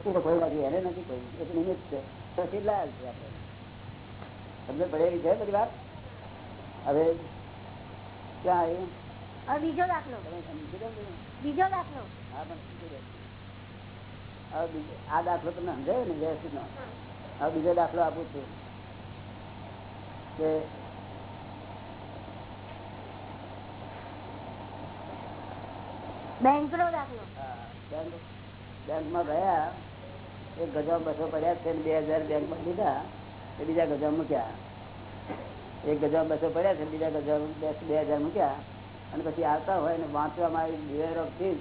એ તો કોઈ નથી એને નથી કોઈ એ નિમિત્ત છે. પછી લાલ છે આપણે. તમને પડેલી છે બધી વાત? હવે ક્યાં આવ્યું હવે બીજો દાખલો. તમે સમજી ને? બીજો દાખલો. હા પણ હવે આ દાખલો તમને સમજાયો ને વ્યવસ્થિત નો હવે બીજો દાખલો આપું છું. કે બેંક નો દાખલો. હા, બેંક બેંકમાં ગયા. એક ગજવા બસો પડ્યા છે બે હજાર બેંકમાં લીધા એ બીજા ગજવા મૂક્યા. એક ગજવા બસો પડ્યા છે બીજા ગજવા બે હજાર મૂક્યા. અને પછી આવતા હોય ને વાંચવામાં આવી બિવેર ઓફથી જ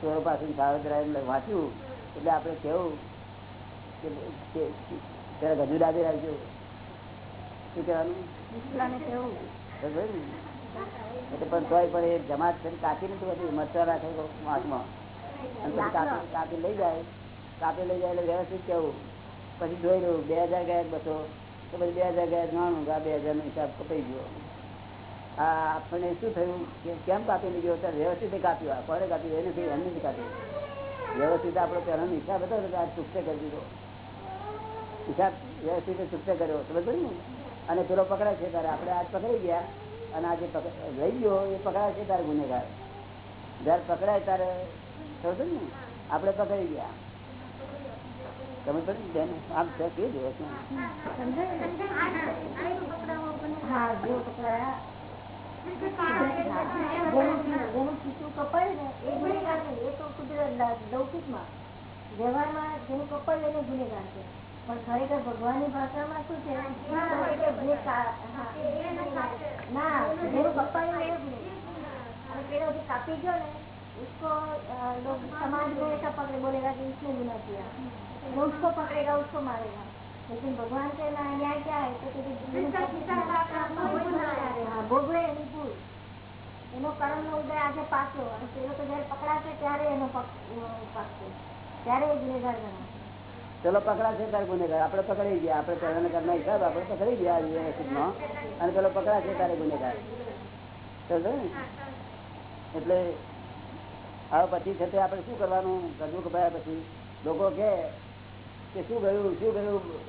ચોરો પાછું સાવધ વાંચ્યું. એટલે આપણે કેવું કે ત્યારે ગજુ દાદી રાખજો. શું કહેવાનું? કેવું? એટલે પણ તોય પણ એ જમાત કાપી નથી હોતી મરચા રાખે વાંચમાં. અને પછી કાપી કાપી લઈ જાય. કાપી લઈ જાય એટલે વ્યવસ્થિત કેવું? પછી જોઈ લઉં, બે હજાર ગયા બસો તો પછી બે હજાર ગયા કે આ બે હજારનો હિસાબ કપાઈ ગયો. આ આપણને શું થયું કે કેમ કાપી લઈ ગયો ત્યારે વ્યવસ્થિત કાપ્યું. આ કોને કાપ્યું? એને નથી એમને કાપ્યું. વ્યવસ્થિત આપણો પહેલાનો હિસાબ હતો તો આ ચૂકતે કરી દીધો. હિસાબ વ્યવસ્થિત ચૂકતે કર્યો. તો બધું ને અને પેલો પકડાય છે ત્યારે આપણે આજ પકડી ગયા. અને આજે લઈ ગયો, એ પકડાય છે ત્યારે ગુનેગાર. જયારે પકડાય ત્યારે સમજ ને આપણે પકડી ગયા. તમે પડી આમ છે, કે જોવો પણ ખરેખર ભગવાનની ભાષામાં શું છે? ના, જેનું કપડ લઈને પેલો જે કાપી ગયો ને, ઉસકો સમાજ મેં પગલે બોલેગા કે ઇસને ગુના કિયા वो उसको पकड़ेगा उसको मारेगा लेकिन भगवान के ना न्याय क्या है तो कि હા, ભોગવે એની ભૂલ એનો કર્મ નો ઉદય આજે પાક્યો અને પેલો તો જયારે પકડાશે ત્યારે એનો પક- અ, પાકશે ત્યારે એ ગુનેગાર ગણાશે ચલો પકડાશે ત્યારે ગુનેગાર આપણે પકડી ગયા આપણે પહેલાના કરના હિસાબ આપણે પકડી ગયા આ વ્યવસ્થિતમાં અને પેલો પકડાશે ત્યારે ગુનેગાર સમજો ને? એટલે હવે પછી છે તે આપણે શું કરવાનું રજૂ કપાયા પછી લોકો કે કે શું ગયું શું ગયું?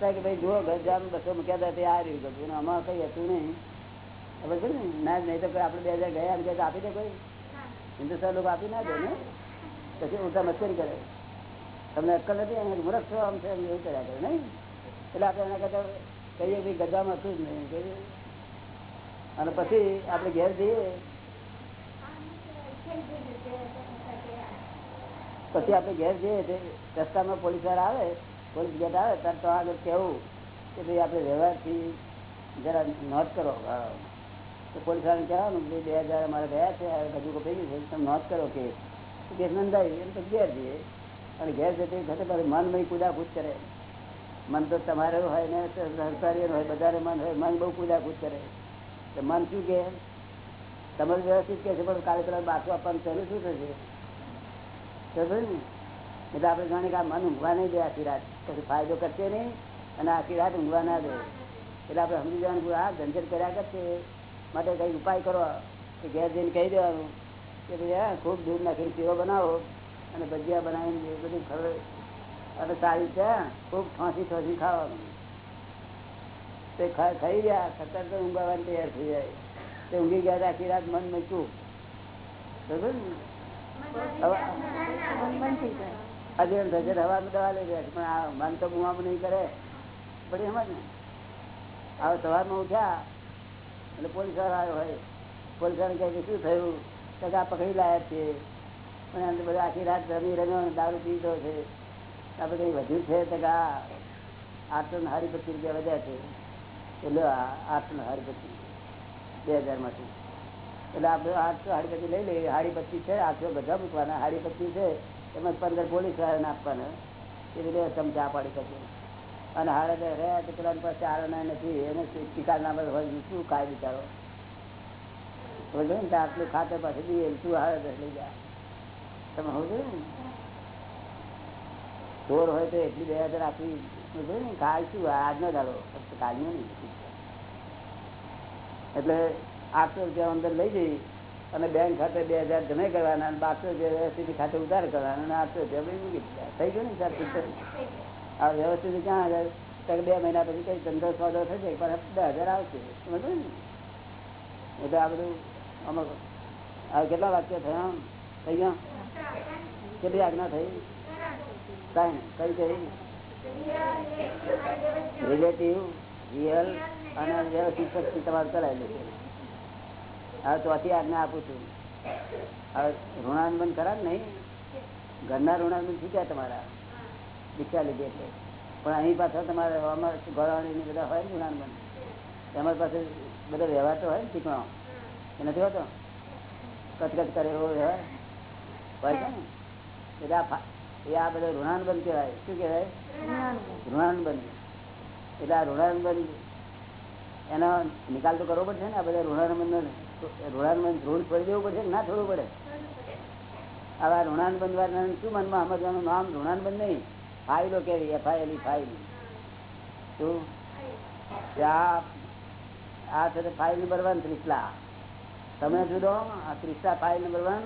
કે ભાઈ જુઓ ગજામ બસો મૂક્યા હતા, તે આ રહ્યું ગયું આમાં કઈ હતું નહીં. ખબર છે ને? નહીં તો આપણે બે હજાર ગયા બીજા આપી દે કોઈ. હિન્દુસ્તાન લોકો આપી ના દે ને. પછી ઉલટા મસ્કરી કરે. તમને અક્કલ નથી? અને મૂર્ખ છો, આમ છે એવું કર્યા કરે, નહીં? એટલે આપણે એના કરતા કહીએ ભાઈ ગજામાં હતું જ નહીં કહીએ. અને પછી આપણે ઘેર જઈએ. પછી આપણે ઘેર જઈએ રસ્તામાં પોલીસવાળા આવે, પોલીસ ગેટ આવે, ત્યારે તો આગળ કેવું કે ભાઈ આપણે વ્યવહારથી જરા નોંધ કરો. તો પોલીસ વાળાને કહેવાનું કે બે હજાર અમારે ગયા છે હજુ કપાઈ ગયું છે તમે નોંધ કરો કે કેસ નોંધાવી એમ તો ઘેર જઈએ. અને ઘેર જતી વખતે પાછું મન કુદાકૂદ કરે. મન તો તમારે હોય ને સરકારી હોય, બધાને મન હોય, મન બહુ કુદાકૂદ કરે. તો મન શું કે તમારું વ્યવસ્થિત કે છે, પણ કાર્યક્રમ બાકી આપવાનું ચાલુ શું થશે? એટલે આપણે જાણે કે આ મન ઊંઘવા નહીં દે આખી રાત. પછી ફાયદો કરશે નહીં અને આખી રાત ઊંઘવા ના દે. એટલે આપણે સમજી જવાનું આ ઝંઝટ કર્યા કરશે. માટે કઈ ઉપાય કરો. કે ઘેર જઈને કહી દેવાનું. કે ભાઈ, હા, ખૂબ દૂધ નાખીને પીવો બનાવો અને ભજીયા બનાવીને બધું ખબર અને સારી છે ખૂબ ફાંસી ફાંસી ખાવાનું. તે ખાઈ ગયા ખતર તો ઊંઘવાની તૈયાર થઈ જાય. તે ઊંઘી ગયા આખી રાત મન મૂક્યું બરોબર ને? થયું? તો પકડી લાયા છે. એમ તો બધા આખી રાત રમી રમ્યો દારૂ પીધો છે. આ બધું વધ્યું છે તગા આઠસો ને હારી પચીસ રૂપિયા વધ્યા છે. એટલે આઠસો ને હારી પચીસ બે હજારમાંથી. એટલે આપણે આઠસો હાડી પછી લઈ લઈએ. હાડી પચીસ છે આઠસો બધા મૂકવાના. હાડી પચીસ છે, એમાં પંદર પોલીસ વાળાને આપવાના. એ ચમચા પાડી શકીએ અને હાડે રહ્યા તો પેલા પાસે આરણા નથી. એને શિકાર ના હોય શું કાય બિચારો? ને? આટલું ખાતે પાસે દઈએ શું હાડે લઈ જાય. તમે સમજો ને? ચોર હોય તો એટલી બે હજાર આપી ને? કાલ શું? આજનો દાડો. કાલનો નહીં. એટલે આઠસો રૂપિયા અંદર લઈ જઈ અને બેંક ખાતે બે હજાર જમે કરવાના અને બારસો જે વ્યવસ્થિત ખાતે ઉધાર કરવાના અને આઠસો રૂપિયા મૂકી દીધા થઈ ગયું ને પિક્ચર આ વ્યવસ્થિત ક્યાં હજાર બે મહિના પછી કઈ ધંધો સોદો થશે પણ દસ હજાર આવશે. સમજો ને? એટલે આ બધું અમુક હવે કેટલા વાક્ય થયા? થઈ ગયા? કેટલી આજ્ઞા થઈ? કઈ કઈ રિલેટિવ રિયલ અને વ્યવસ્થિત શક્તિ તમારે કરાયેલું છે. હવે ચોથી આજ્ઞા આપું છું. હવે ઋણાનુબંધ ખરા ને નહીં? ઘરના ઋણાનુબંધ ગયા તમારા? દીક્ષા લીધી એટલે. પણ અહીં પાછળ તમારે અમારે ને બધા હોય ને ઋણાનુબંધ? તમારી પાસે બધો વ્યવહાર તો હોય ને શીખવાનો એ નથી હોતો? કચકચ કરે એવો વ્યવહાર? હોય છે ને? એટલે આ એ આ બધો ઋણાનુબંધ કહેવાય. શું કહેવાય? ઋણાનુબંધ. એટલે આ ઋણાનુબંધ એનો નિકાલ તો કરવો પડશે ને આ બધા ઋણાનુબંધ ઋણાનુબંધ છોડી દેવું પડશે કે ના છોડવું પડે? આવા આ ઋણાનુબંધ વાળાને શું મનમાં સમજવાનું? નામ ઋણાનુબંધ નહીં. ફાઇલો કેવી? F I L file. શું? આ છે ફાઇલ નંબર વન, ત્રિસલા. તમે જુદો આ ત્રિસલા ફાઇલ નંબર વન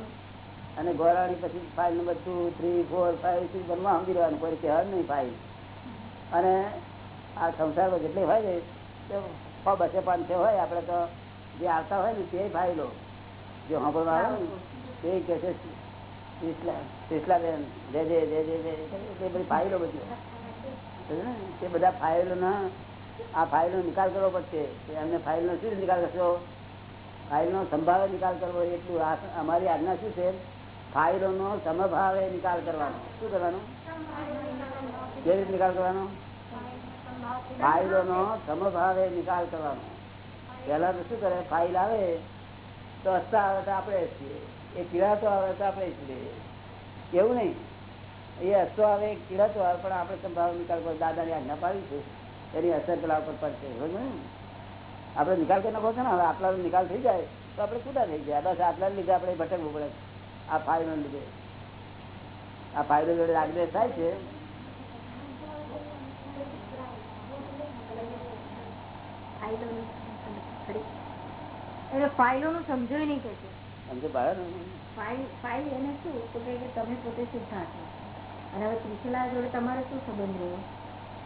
અને ગોરાણી પછી file number two, three, four, five, six બનવા સમજી લેવાનું. કોઈ કહેવાનું નહીં ફાઇલ. અને આ સંસારમાં જેટલી હોય ને તો બસે પાંચસો હોય. આપણે તો જે આવતા હોય ને તે ફાઇલો જે સાંભળવા આવે ને, તે કે છે બેન ફાઇલો બધી ને? તે બધા ફાઇલોના, આ ફાઇલનો નિકાલ કરવો પડશે. એમને એમને ફાઇલનો શું નિકાલ કરશો? ફાઇલનો સંભાવે નિકાલ કરવો એટલું. અમારી આજ્ઞા શું છે? ફાઇલોનો સમભાવે નિકાલ કરવાનો. શું કરવાનો? કેવી રીતે નિકાલ કરવાનો? ફાઇલોનો સમભાવે નિકાલ કરવાનો. પેલા તો શું કરે? ફાઇલ આવે તો હસતા આવે તો આપણે હસીએ એ પીડાતો આવે તો આપણે છીએ. એવું નહીં. એ હસતો આવે પીડાતો આવે, પણ આપણે સંભાવ નિકાલ કરો દાદાની આજ્ઞા પાડી એની અસર પેલા ઉપર પડશે. આપડે આપણે નિકાલ કરી નાખો ને? હવે આટલા નિકાલ થઈ જાય તો આપણે છૂટા થઈ ગયા. બસ આટલા લીધે આપણે ભટકવું પડે. આ ફાઇલ લીધે. આ ફાઇલો જોડે આગળ થાય છે. એટલે ફાઇલો નું સમજો નહીં કે છે. સમજો ફાઇલ એને શું? તો કે તમે પોતે સિદ્ધાર્થ અને હવે ત્રિશલા જોડે તમારો શું સંબંધ રહ્યો?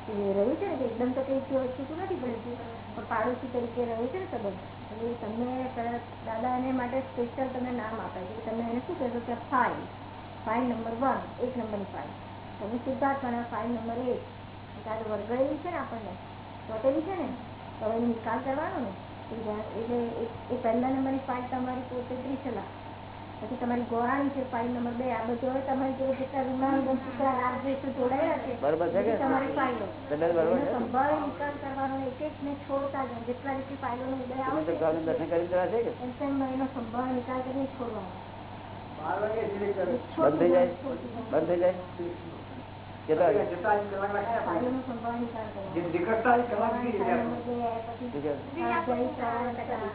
એ રહ્યું છે ને કે એકદમ તો કઈ વસ્તુ નથી પડતું પણ પાડોશી તરીકે રહ્યું છે ને સંબંધ? એટલે તમને દાદા એને માટે સ્પેશિયલ તમને નામ આપે છે. તમે એને શું કહેશો કે ફાઇલ ફાઇલ નંબર વન એક નંબરની ફાઇલ તમે સિદ્ધાર્થ અને ફાઇલ નંબર એક. ત્યારે વર્ગળેલી છે ને આપણને. ચોટેલી છે ને? તો હવે નિકાલ કરવાનો ને? એટલે એ- પહેલા નંબરની ફાઇલ તમારી પોતે ત્રિશલા પછી તમારી ગોરાણી છે ફાઇલ નંબર બે આ બધું હવે તમારી જોડે જેટલા રાગદ્વેષો જોડાયેલા છે બરોબર? તમારી ફાઇલો? સંભાવે નિકાલ કરવાનો એક એક ને છોડતા જેટલા જેટલી ઉદય દર્શન કરી દેવા છે એમ તેમ એનો સંભાવે નિકાલ કરીને છોડવાનો. બંધ થઈ જાય? બંધ થઈ જાય? કેટલા વાગે? ફાઇલોનો સંભાવે નિકાલ કરવાનો નીકળતા જ કલાક ગોરાણી બી ફાઇલ રહ્યા. નંબર બે, પછી ઠીક છે. આ જય શ્રાવણ ટકા.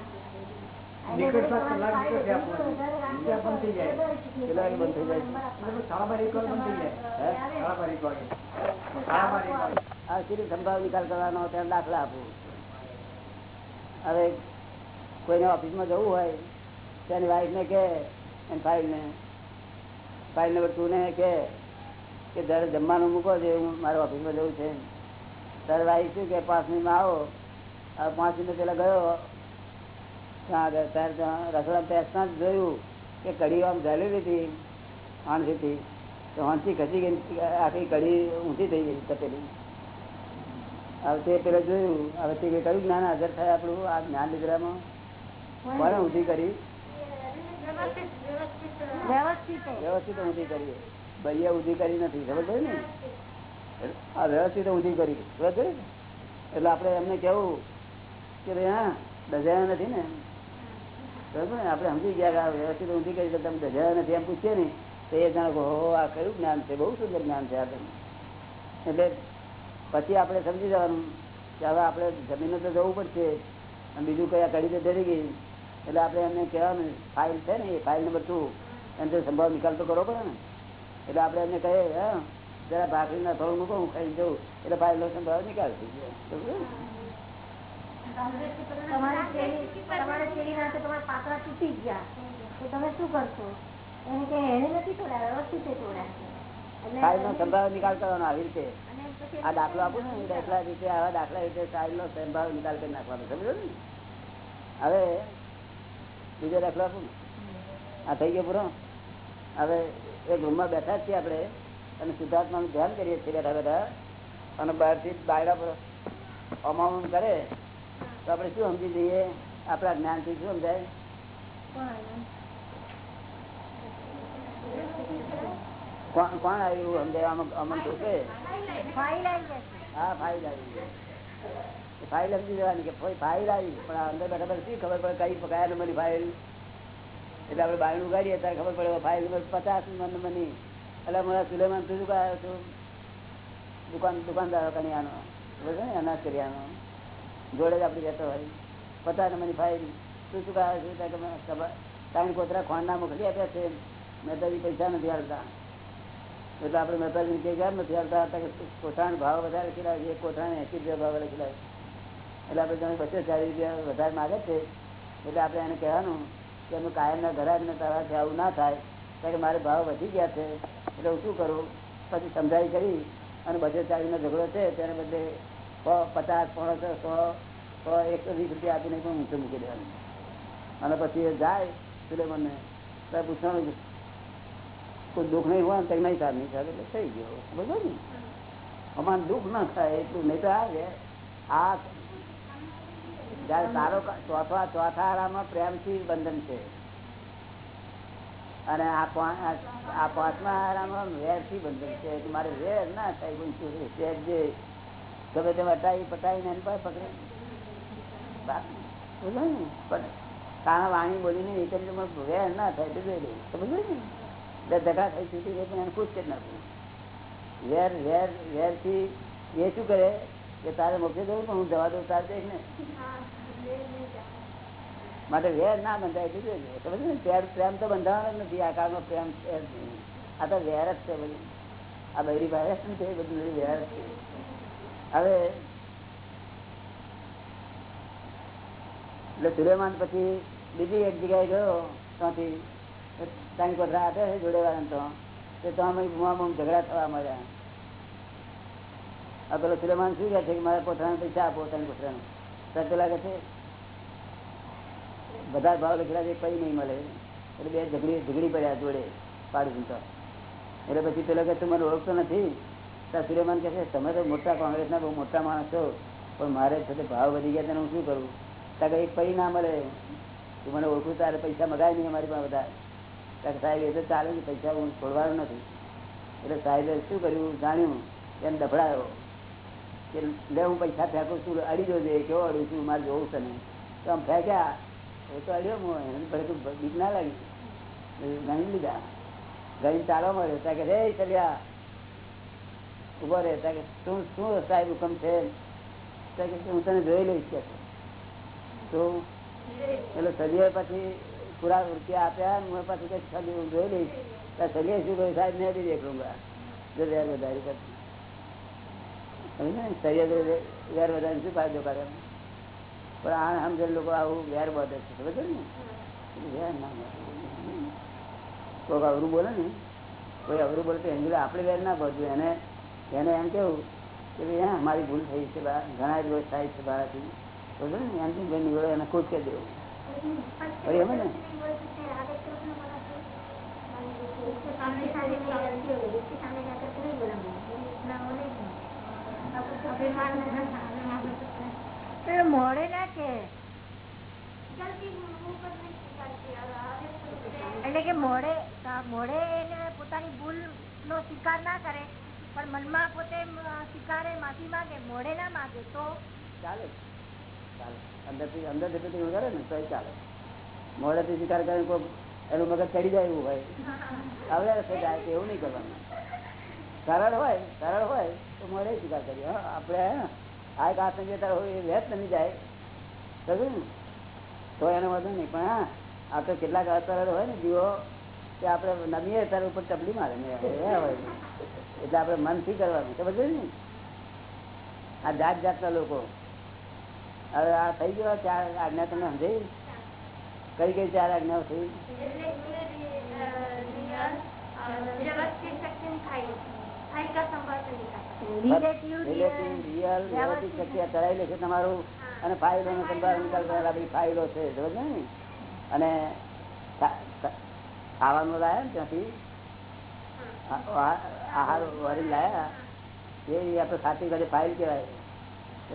નીકળતા જ કલાક ફાઇલો નીકળ્યા જેટલું પછી. વધારે રાખીએ ત્યાં બંધ થઈ જાય. કેટલા વાગે બંધ થઈ જાય? એટલે સાડા બાર એક વાર બંધ થઈ જાય. હે? સાડા બાર એક વાગે. સાડા બાર એક વાગે. આ સીધી સંભાવ નિકાલ કરવાનો ત્યાં દાખલા આપું હવે કોઈને ઓફિસમાં જવું હોય તેની વાઈફને કે એની ફાઇલને ફાઇલ નંબર ટુ ને કે કે જયારે જમવાનું મૂકો છે હું મારે ઓફિસમાં જવું છે. ત્યારે ભાઈ શું કે પાંચ મિનિટમાં આવો. પાંચ મિનિટ પેલા ગયો. ત્યાં આગળ ત્યારે ત્યાં રસોડા જ જોયું કે કઢી આમ ઝાલેલી હતી હાણસીથી તો હાણસી ખસી ગઈ આખી કઢી ઊંચી થઈ ગઈ તપેલી. હવે તે પેલા જોયું. હવે તે કયું જ્ઞાન હાજર થાય આપણું આ જ્ઞાન લીધરામાં કોને ઊંધી કરી? વ્યવસ્થિત. વ્યવસ્થિત ઊંધી કરી. ભાઈએ ઊંધી કરી નથી, ખબર પડે ને? આ વ્યવસ્થિત ઉધી કરી એટલે આપણે એમને કેવું કે ભાઈ, હા, દજાયા નથી ને? બરાબર ને? આપણે સમજી ગયા વ્યવસ્થિત ઊંધી કરી તો તમે દજાયા નથી એમ પૂછીએ ને, તો એ જાણ હો આ કયું જ્ઞાન છે? બહુ સુંદર જ્ઞાન છે આપણને એટલે પછી આપણે સમજી જવાનું કે હવે આપણે જમીને તો જવું પડશે, અને બીજું કયા કડી તો ડરી ગઈ. એટલે આપણે એમને કહેવાનું, ફાઇલ છે ને, એ ફાઇલ નંબર ટુ. એમ તો સંભાવ નિકાલ તો કરવો પડે ને. એટલે આપડે એમને કહીએ હા જરા ભાખરીના થોડું મૂકો હું ખાઈ જવું એટલે ભાઈ નો ભાવ નિકાલ થઈ ગયો સમજ્યો? ને? તમારી શેરી તમારા શેરીના તો તમારા પાતળા તૂટી ગયા. તો તમે શું કરશો? એને કે એને નથી તોડ્યા વ્યવસ્થિત રીતે તોડ્યા. છે. એટલે ફાઇલ નો સંભાવ નિકાલ કરવાનો આવી રીતે. આ દાખલો આપું ને દાખલા રીતે આવા દાખલા રીતે ફાઇલ નો સંભાવ નિકાલ કરી નાખવાનો. સમજો ને? હવે બીજો દાખલો આપું. આ થઈ ગયો પૂરો? હવે એક રૂમમાં બેઠા છીએ આપણે અને શુદ્ધાત્માનું ધ્યાન કરીએ છીએ બેઠા બેઠા. અને બહારથી બાયડા પર અમાઉન્ટ કરે, તો આપણે શું સમજી જઈએ? આપણા જ્ઞાનથી શું સમજાય? કોણ આવ્યું સમજાય? ફાઇલ આવી જશે હા ફાઇલ આવી ફાઇલ સમજી જવાની કે ફાઇલ આવી, પણ અંદર બેઠા બેઠા શી ખબર પડે? કઈ, કયા નંબરની ફાઇલ એટલે આપણે બાયણું ઉગાડીએ, ત્યારે ખબર પડે ફાઇલ નંબર પચાસ મની એટલે મારા સુલેમાન તું શું આવ્યો છું? દુકાન, દુકાનદારો કન્યાનો બરોબર ને, અનાજ કરિયાનો જોડે જ આપણે રહેતો હોય. પચાસ નંબરની ફાઇલ તું શું આવ્યો છું? ત્યાં ત્રણ કોતરા ખોંડા મોકલી આપ્યા છે. મહેતાજી પૈસા નથી આવતા એટલે આપણે મહેતાજી કે ગયા નથી આવતા હતા કે કોઠાનો ભાવ વધારે ખીલાવે છે કોઠાને એસી રૂપિયા ભાવ ખીલાવે એટલે આપણે તમે બસો ચાલીસ રૂપિયા વધારે માગે છે. એટલે આપણે એને કહેવાનું કે એનું કાયમના ઘરાકને તારાથી આવું ના થાય કારણ મારે ભાવ વધી ગયા છે એટલે હું શું કરું? પછી સમજાવી કરી અને બસો ચાલીનો ઝઘડો છે તેને બદલે સો પચાસ પોણસો સો સો એકસો વીસ રૂપિયા આપીને પણ ઊંચે મૂકી દેવાનું. અને પછી એ જાય સુલેમનને તો પૂછવાનું કોઈ દુઃખ નહીં હોય તો નહીં થાય. નહીં થાય એટલે થઈ ગયો. બરોબર ને? અમારે દુઃખ ના થાય એટલું નહીં તો આવે. આ જયારે સારો ચોથા ચોથા આરામાં પ્રેમથી બંધન છે. અને આ પાંચમા આરામાં વેરથી બંધન છે. મારે વેર ના થાય વેર જે ગમે તેમ હટાવી પટાવીને એની પાસે પકડે? પણ કાણા વાણી બોલીને એ કરી તો વેર ના થાય, તો લઈ સમજો ને? એટલે ધગા થઈ છૂટી જાય પણ એને ખુશ કરી નાખું. વેર વેર, વેરથી એ શું કરે? કે તારે મોકલી દઉં પણ હું જવા દઉં, તારે ને માટે વેર ના બંધાય છે સમજ ને પ્રેમ પ્રેમ તો બંધાવાનો જ નથી. આ કાળમાં પ્રેમ આ તો વેર જ છે બધું. આ બૈરી વાયરસ છે એ બધું વેર છે. હવે, એટલે સુલેમાન પછી બીજી એક જગ્યાએ ગયો, ત્યાંથી ત્રણ કોથરા આપે છે જોડે તો. તે તો અમે બુમા બુમ ઝઘડા થવા મળ્યા આ પેલો સુલેમાન શું કહે છે કે મારા કોથરાના પૈસા આપો ત્રણ કોથરાનું તો પેલા કહે છે બધા ભાવ લખેલા છે કઈ નહીં મળે. એટલે બે ઝઘડી ઝઘડી પડ્યા જોડે પાડું તો. એટલે પછી પેલો કે તું મને ઓળખતો નથી? ત્યાં સૂર્યમાન કહે છે, તમે તો મોટા કોંગ્રેસના બહુ મોટા માણસ છો, પણ મારે સાથે ભાવ વધી ગયા તેને હું શું કરું? ત્યાં એક પૈ ના મળે. તું મને ઓળખું તારે પૈસા મગાય નહીં અમારી પાસે બધા. ત્યાં સાહેબ, એ તો ચાલે ને પૈસા હું છોડવાનું નથી. એટલે સાહેબે શું કર્યું? જાણ્યું. એમ દફડાયો કે, લે, હું પૈસા ફેંકું છું અડી જોજે, કેવો અડું છું, મારે જોવું છે ને તો આમ ફેંક્યા. તો ભલે તું બીક ના લાગી. ગણી લીધા. ગણી ચાલો મળ્યો ત્યાં કે રે ચલ્યા ઊભો રે ત્યાં કે, શું શું સાહેબ હુકમ છે? ત્યાં કે, હું તને જોઈ લઈશ. કે એટલે સદીએ પછી પૂરા રૂપિયા આપ્યા હું પાછી કઈ સદી હું જોઈ લઈશ. ત્યાં સદીએ શું કહ્યું? સાહેબ, મેં બી દેખ લૂંગા જો વેર વધારી પછી સમજે ને? સરિયા વેર વધારી શું ફાયદો કરે? પણ આ સમજણ લોકો આવું વેર બધે છે સમજો ને? વેર કોઈક અવરું બોલે ને, કોઈ અવરું બોલે તો એની આપણે વેર ના બધું એને એને એમ કેવું કે ભાઈ, હા, મારી ભૂલ થઈ છે, બા, ઘણા જ રોજ થાય છે મારાથી સમજો ને? એમથી ભાઈ નિવડે એને ખુશ કરી દેવું. અરે એમ ને? મોડે ના એટલે કે મોડે મોડે એને પોતાની ભૂલ નો સ્વીકાર ના કરે પણ મનમાં પોતે સ્વીકારે માફી માગે મોડે ના માગે તો ચાલે. ચાલે. અંદરથી અંદર જેટલું એવું કરે ને તો ચાલે. મોડેથી સ્વીકાર કરે કોઈ એનું મગજ ચડી જાય એવું હોય. જાય એવું નહીં કરવાનું. સરળ હોય સરળ હોય તો મોડે સ્વીકાર કરીએ. હા આપણે આ એક જે હોય એ વ્યર્થ બની જાય. સમજ્યું ને? તો એનો વાંધો નહીં. પણ હા આપણે કેટલાક અસર હોય ને જીવો કે આપણે નમીએ ત્યારે ઉપર ચપલી મારે. હોય. એટલે આપણે મનથી કરવાનું. સમજ ને? આ જાત જાતના લોકો. હવે આ થઈ ગયો, ચાર આજ્ઞા તમને સમજાવી કઈ કઈ ચાર આજ્ઞાઓ થઈ? તમારું. અને ફાઇલો નો સંભાળ નિકાલ કરેલા બધી ફાઇલો છે સમજ ને? અને ખા- ખા- ખાવાનું લાયા ને ત્યાંથી? આ- આ- આહાર વળી લાયા? એ આપણે ખાતી ઘરે ફાઇલ કહેવાય.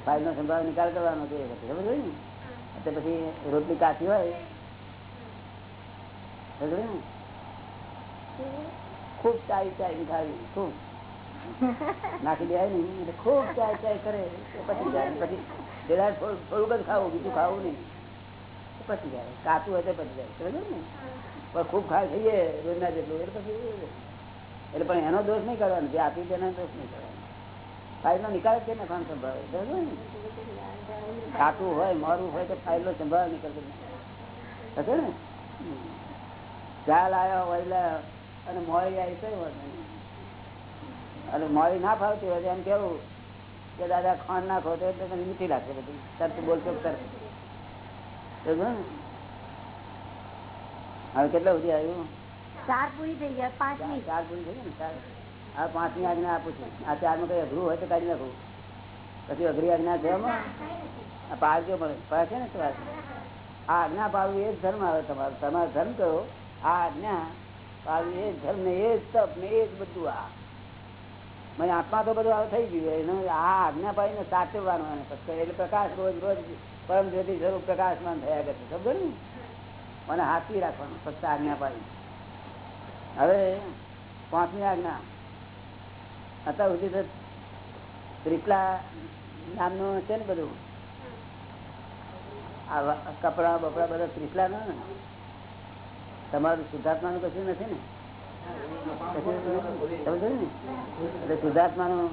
ફાઇલ નો સંભાળ નિકાલ કરવાનો છે સમજ ને? એટલે પછી રોટલી કાચી હોય. ખૂબ ચાઈ ચાઈ ખાવી ખૂબ. નાખી દેવાય ને એટલે ખૂબ ચાય ચાય કરે પછી જાય, પછી પેલા થોડુંક જ ખાવું, બીજું ખાવું નહીં. પછી જાય, કાચું તો પછી જાય સમજો ને? પણ ખૂબ ખાય થઈએ રોજના જેટલું એટલે પછી એટલે પણ એનો દોષ નહીં કરવાનો, જે આપી તેનો દોષ નહીં કરવાનો. ફાઇલ નો નિકાલ છે ને કોણ સંભાળે સમજો ને? કાચું હોય, મારું હોય તો ફાઇલ નો સંભાળ નીકળતો થશે ને? ચાલ આવ્યા વહેલા અને મોડી આવી કઈ વાત નહીં. અને મોડી ના ફાવતી હોય એમ કેવું કે દાદા ખાંડ નાખો તો એટલે તને મીઠી લાગશે બધી. તરત બોલશો તરત હવે કેટલા સુધી આવ્યું? ચાર પૂરી થઈ ગયા પાંચમી. ચાર પૂરી થઈ ગઈ ને? ચાર. આ પાંચમી આજ્ઞા આપું છું. આ ચારમાં કઈ અઘરું હોય તો કાઢી નાખું. પછી અઘરી આજ્ઞા છે એમાં આ પાળજો મળે પાડે. ને આ? આજ્ઞા પાડવું એ જ ધર્મ આવે તમારો. તમારો ધર્મ કયો? આ આજ્ઞા પાડવું એ જ ધર્મ ને એ જ તપ ને એ જ બધું આ. મને આત્મા તો બધું થઈ ગયું એનો આ આજ્ઞા પાડીને સાચવવાનું એટલે પ્રકાશ રોજ રોજ પરમ જ્યોતિ સ્વરૂપ પ્રકાશમાન થયા કરે સમજો ને? મને હાથી રાખવાનું, ફક્ત આજ્ઞા પાડી હવે પાંચમી આજ્ઞા. અત્યાર સુધી તો ત્રિપલા નામનું છે ને બધું? આ કપડા બપડા બધા ત્રિપલા ના? તમારું શુદ્ધાત્મા નું કશું નથી ને? એટલે શુદ્ધાત્મા નું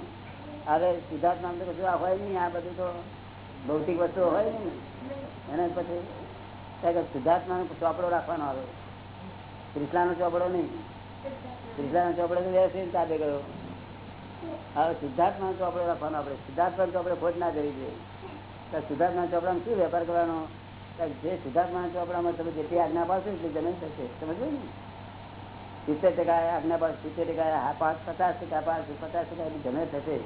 હવે શુદ્ધાત્મા તો કશું આ હોય નહીં, આ બધું તો ભૌતિક વસ્તુઓ હોય ને એને પછી શુદ્ધાત્મા નો ચોપડો રાખવાનો આવે. ત્રિપલા નો ચોપડો નહીં. ત્રિપલા નો ચોપડો વ્યવસ્થિત તાબે ગયો. હવે શુદ્ધાત્મા ચોપડો રાખવાનો આપણે. શુદ્ધાત્મા ચોપડે ખોટ ના કરી જોઈએ. તો શુદ્ધાત્મા ચોપડામાં શું વેપાર કરવાનો? જે શુદ્ધાત્મા ચોપડામાં તમે જેટલી આજ્ઞા પાડશો એટલી જમીન થશે. સમજો ને? સિત્તેર ટકા આજ્ઞા પાસે સિત્તેર ટકા પાંચ પચાસ ટકા પાંચ પચાસ ટકા એની જમીન થશે.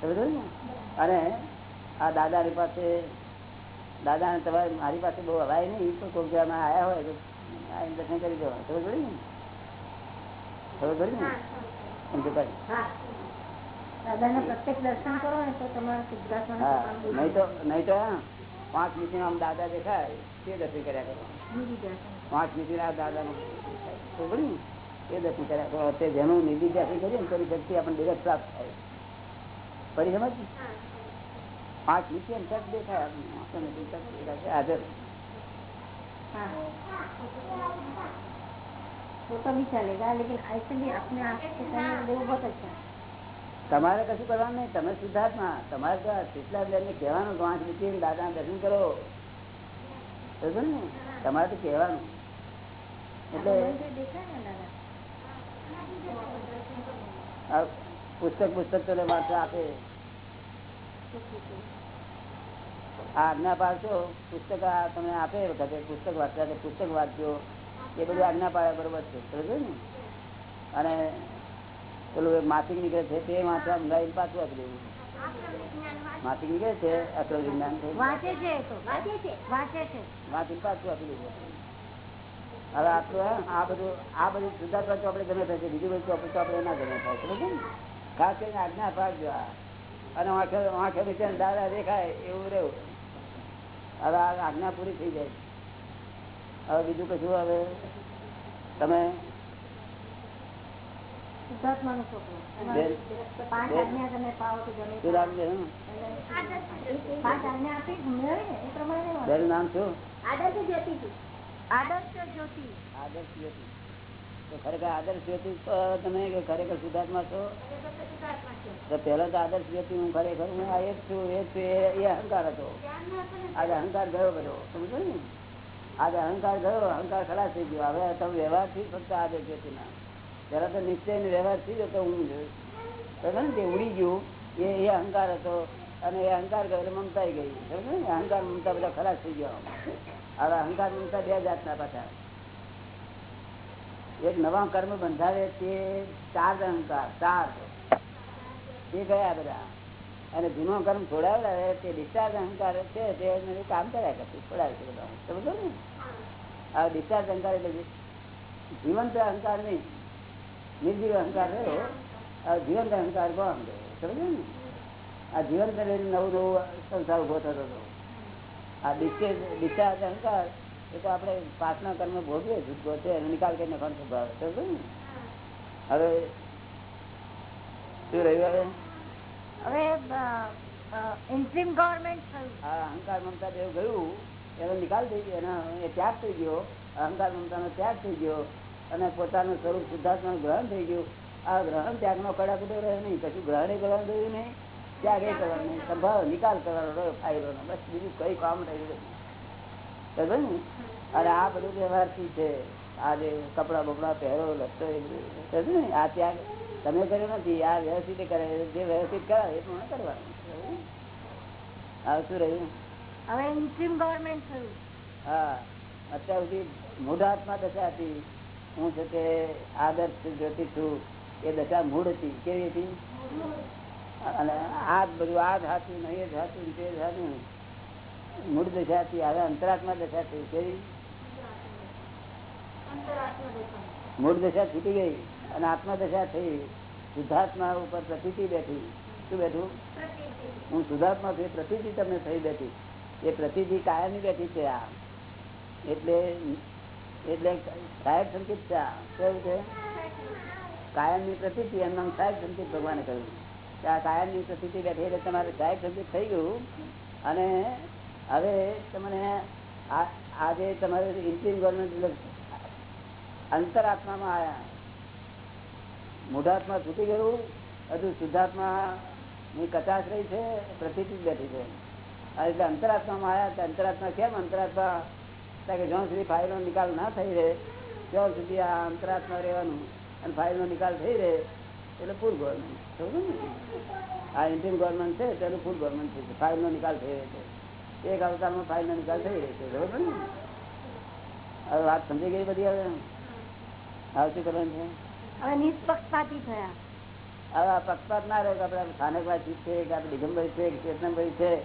સમજો ને? અને આ દાદાની પાસે દાદાને તમારે મારી પાસે બહુ હવાય નહીં તો કોઈ જગ્યામાં આવ્યા હોય તો આવીને દર્શન કરી દેવા ખબર પડી ને? ખબર પડી ને? ને તો નહીં તો નહીં તો હા, પાંચ મિનિટ આમ દાદા દેખાય તે દર્શન કર્યા કરો. પાંચ મિનિટ આ દાદા નું ખબર પડી ને? એ દર્શન કર્યા. તે જેનું નિધિધ્યાસન કરીએ ને તેની શક્તિ આપણને ડિરેક્ટ પ્રાપ્ત થાય. ફરી સમજ પાંચ નીચે તક દેખાય આપણને. હાજર. તમારે કશું કરવાનું નહીં. તમે સિદ્ધાર્થમાં તમારે શીતલાબેન ને કહેવાનું પાંચ નીચે દાદા દર્શન કરો. ને? તમારે તો કહેવાનું. એટલે પુસ્તક પુસ્તક તને વાંચવા આપે. આ આજ્ઞા પાડશો પુસ્તક તમે આપે વખતે પુસ્તક વાંચતા પુસ્તક વાંચજો. એ બધું આજ્ઞા પાડે બરોબર છે. સમજો ને? અને પેલું માસિક નીકળે છે તે વાંચવા મંગાવીને પાછું આપી દેવું. માસિક નીકળે છે અક્રમ વિજ્ઞાન વાંચે છે વાંચે છે. વાંચે પાછું આપી દેવું. હવે આટલું આ બધું આ બધું જુદા તો આપણે ગમે થશે બીજું બધું ચોપડું ચોપડે ના ગમે થાય સમજો ને? ખાસ કરીને આજ્ઞા પાડજો અને આંખે આંખે વિશે દાદા દેખાય એવું રહેવું. હવે આ આજ્ઞા પૂરી થઈ જાય. હવે બીજું કશું હવે તમે? છે નામ શું? આદર્શ જ્યોતિ. આદર્શ જ્યોતિ. તો ખરેખર આદર્શ જ્યોતિ તો તમે ખરેખર સુધાર્થમાં છો? તો તો આદર્શ જ્યોતિ હું ખરેખર હું આ એક છું એ છું એ- અહંકાર હતો. આજે અહંકાર ગયો બધો. સમજો ને? આજે અહંકાર ગયો અહંકાર ખલાસ થઈ ગયો. હવે તમે વ્યવહારથી ફક્ત આદર્શ જ્યોતિના. પેલા તો નિશ્ચય ને વ્યવહારથી જ હતો હું જોયું બરાબર ને? તે ઉડી ગયું. એ એ અહંકાર હતો. અને એ અહંકાર ગયો એટલે મમતા ગઈ. સમજો ને? અહંકાર મમતા બધા ખલાસ થઈ ગયો. હવે અહંકાર મમતા બે જાતના પાછા એક નવા કર્મ બંધાવે તે ચાર અહંકાર, ચાર. એ ગયા બધા. અને જૂનો કર્મ છોડાવેલા તે ડિસ્ચાર્જ અહંકાર છે, તે કામ કર્યા કરતું છોડાવે છે બધા. સમજો ને? આ ડિસ્ચાર્જ અહંકાર એટલે જીવંત અહંકાર નહીં, નિર્જીવ અહંકાર રહ્યો જીવંત અહંકાર કોણ સમજો ને? આ જીવંત નવું નવું સંસાર ઊભો થતો હતો. આ ડિસ્ચાર્જ અહંકાર એ તો આપણે પ્રાર્થના કર્મ ભોગવે જુદો છે એનો નિકાલ કરીને પણ સ્વભાવ સમજો ને? હવે શું રહ્યું હવે? ઇન્ટ્રીમ ગવર્મેન્ટ થયું. આ અહંકાર મમતા દેવ ગયું એનો નિકાલ થઈ ગયો એનો એ ત્યાગ થઈ ગયો અહંકાર મમતાનો ત્યાગ થઈ ગયો અને પોતાનું સ્વરૂપ શુદ્ધાત્માનું ગ્રહણ થઈ ગયું. આ ગ્રહણ ત્યાગનો કડાકડો રહે નહીં કશું ગ્રહણ કરવાનું રહ્યું નહીં. ત્યાગ એ કરવાનું સંભાવ નિકાલ કરવાનો રહ્યો ફાયદો બસ બીજું કઈ કામ રહ્યું. ને? અને આ બધું વ્યવહારથી છે? આ જે કપડા બપડા પહેરો લખતો એ બધું. ને? આ ત્યાગ તમે કર્યો નથી આ વ્યવસ્થિત કરે જે વ્યવસ્થિત કરાવે એ પણ કરવાનું. આવતું શું રહ્યું? હવે ઇન્ટ્રીમ ગવર્મેન્ટ થયું. હા. અત્યાર સુધી મૂઢાત્મા દશા હતી. હું છે તે આદર્શ જોતી છું. એ દશા મૂળ હતી. કેવી હતી? અને આ બધું, આ જ નહીં ને તે હાથું મૂળ દશા હતી હવે અંતરાત્મા દશા થઈ કેવી મૂળ દશા છૂટી ગઈ અને આત્મા દશા થઈ. શુદ્ધાત્મા ઉપર પ્રતિતિ બેઠી. શું બેઠું? હું શુદ્ધાત્મા થઈ, પ્રતિતિ તમને થઈ બેઠી. એ પ્રતિતિ કાયમની બેઠી છે આ. એટલે એટલે સાહેબ સંકેત છે આ. કેવું છે? કાયમની પ્રતિતિ એમ નામ સાહેબ સંકેત ભગવાને કહ્યું. કાયમની તમારે સાહેબ સંકેત થઈ ગયું. અને હવે તમને આ આ તમારે ઇન્ટ્રીમ ગવર્મેન્ટ અંતરાત્મામાં આવ્યા મૂઢાત્મા છૂટી ગયું, હજુ શુદ્ધાત્મા ની કચાશ રહી છે પ્રતિથી બેઠી છે. એટલે અંતરાત્મામાં આવ્યા અંતરાત્મા કેમ? અંતરાત્મા કે જ્યાં સુધી ફાઇલનો નિકાલ ના થઈ રહે, ત્યાં સુધી આ અંતરાત્મા રહેવાનું અને ફાઇલનો નિકાલ થઈ રહે એટલે ફૂલ ગવર્મેન્ટ આ ઇન્ડિયન ગવર્મેન્ટ છે તેનું ફૂલ ગવર્મેન્ટ છે. ફાઇલનો નિકાલ થઈ રહ્યો છે. એક અવતારમાં ફાઇલનો નિકાલ થઈ રહ્યો છે. બરોબર ને? હવે વાત સમજી ગઈ બધી હવે? હવે શું કરવાનું છે? હવે નિષ્પક્ષપાતી થયા. હવે પક્ષપાત ના રહે કે આપણે સ્થાનકવાસી છે કે આપણે દિગંબરી છે કે ચેતનભાઈ છે.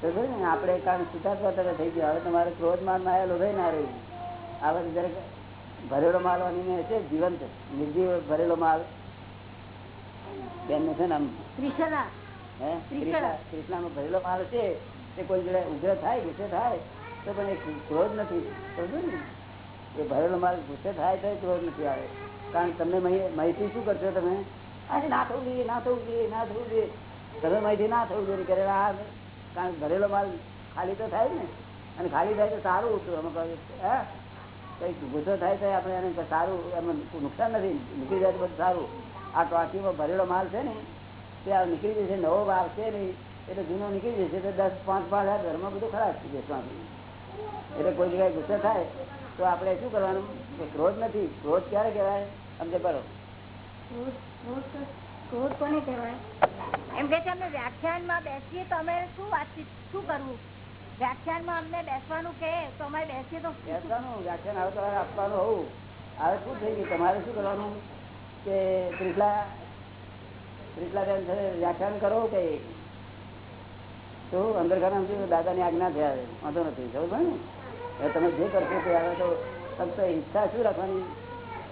તો ને? આપણે કારણ સુધાર્થવા તરફ થઈ ગયો. હવે તમારે ક્રોધ માનમાં ભાઈ ના રહ્યું આ બધું જરાક ભરેલો માલ વાળીને છે જીવંત નિર્જીવ ભરેલો માલ. બેન છે ને આમ ભરેલો માલ છે તે કોઈ જોડે ઉગ્ર થાય ગુસ્સે થાય તો પણ એ ક્રોધ નથી. સમજો ને? એ ભરેલો માલ ગુસ્સે થાય તો ક્રોધ નથી આવે. કારણ તમને માહિતી શું કરશો તમે? અરે ના થવું જોઈએ ના થવું જોઈએ ના થવું જોઈએ. તમે માહિતી ના થવું જોઈએ કરે આ કારણ ભરેલો માલ ખાલી તો થાય ને. અને ખાલી થાય તો સારું હતું અમે કહ્યું હા? કઈ ગુસ્સો થાય તો આપણે એને સારું એમાં નુકસાન નથી. નીકળી જાય તો બધું સારું. આ ટોકીમાં ભરેલો માલ છે ને તે આ નીકળી જશે નવો માલ છે નહીં એટલે જૂનો નીકળી જશે તો દસ પાંચ પાંચ હજાર ઘરમાં બધું ખરાબ થઈ જશે એટલે કોઈ જગ્યાએ ગુસ્સો થાય તો આપણે શું કરવાનું? ક્રોધ નથી. ક્રોધ ક્યારે કહેવાય? સમજે કરો ક્રોધ કોને કહેવાય? એમ કે છે અમે વ્યાખ્યાનમાં બેસીએ તો અમે શું વાતચીત શું કરવું? વ્યાખ્યાનમાં અમને બેસવાનું કે તો અમે બેસીએ તો બેસવાનું વ્યાખ્યાન આવે તો આપવાનું હોવું. હવે શું થઈ ગયું? તમારે શું કરવાનું? કે ત્રીસલા બેન વ્યાખ્યાન કરો કે તો અંદર ખાના દાદાની આજ્ઞા થયા વાંધો નથી. ખબર ને? તમે જે કરશો તે આવે તો ફક્ત ઈચ્છા શું રાખવાની?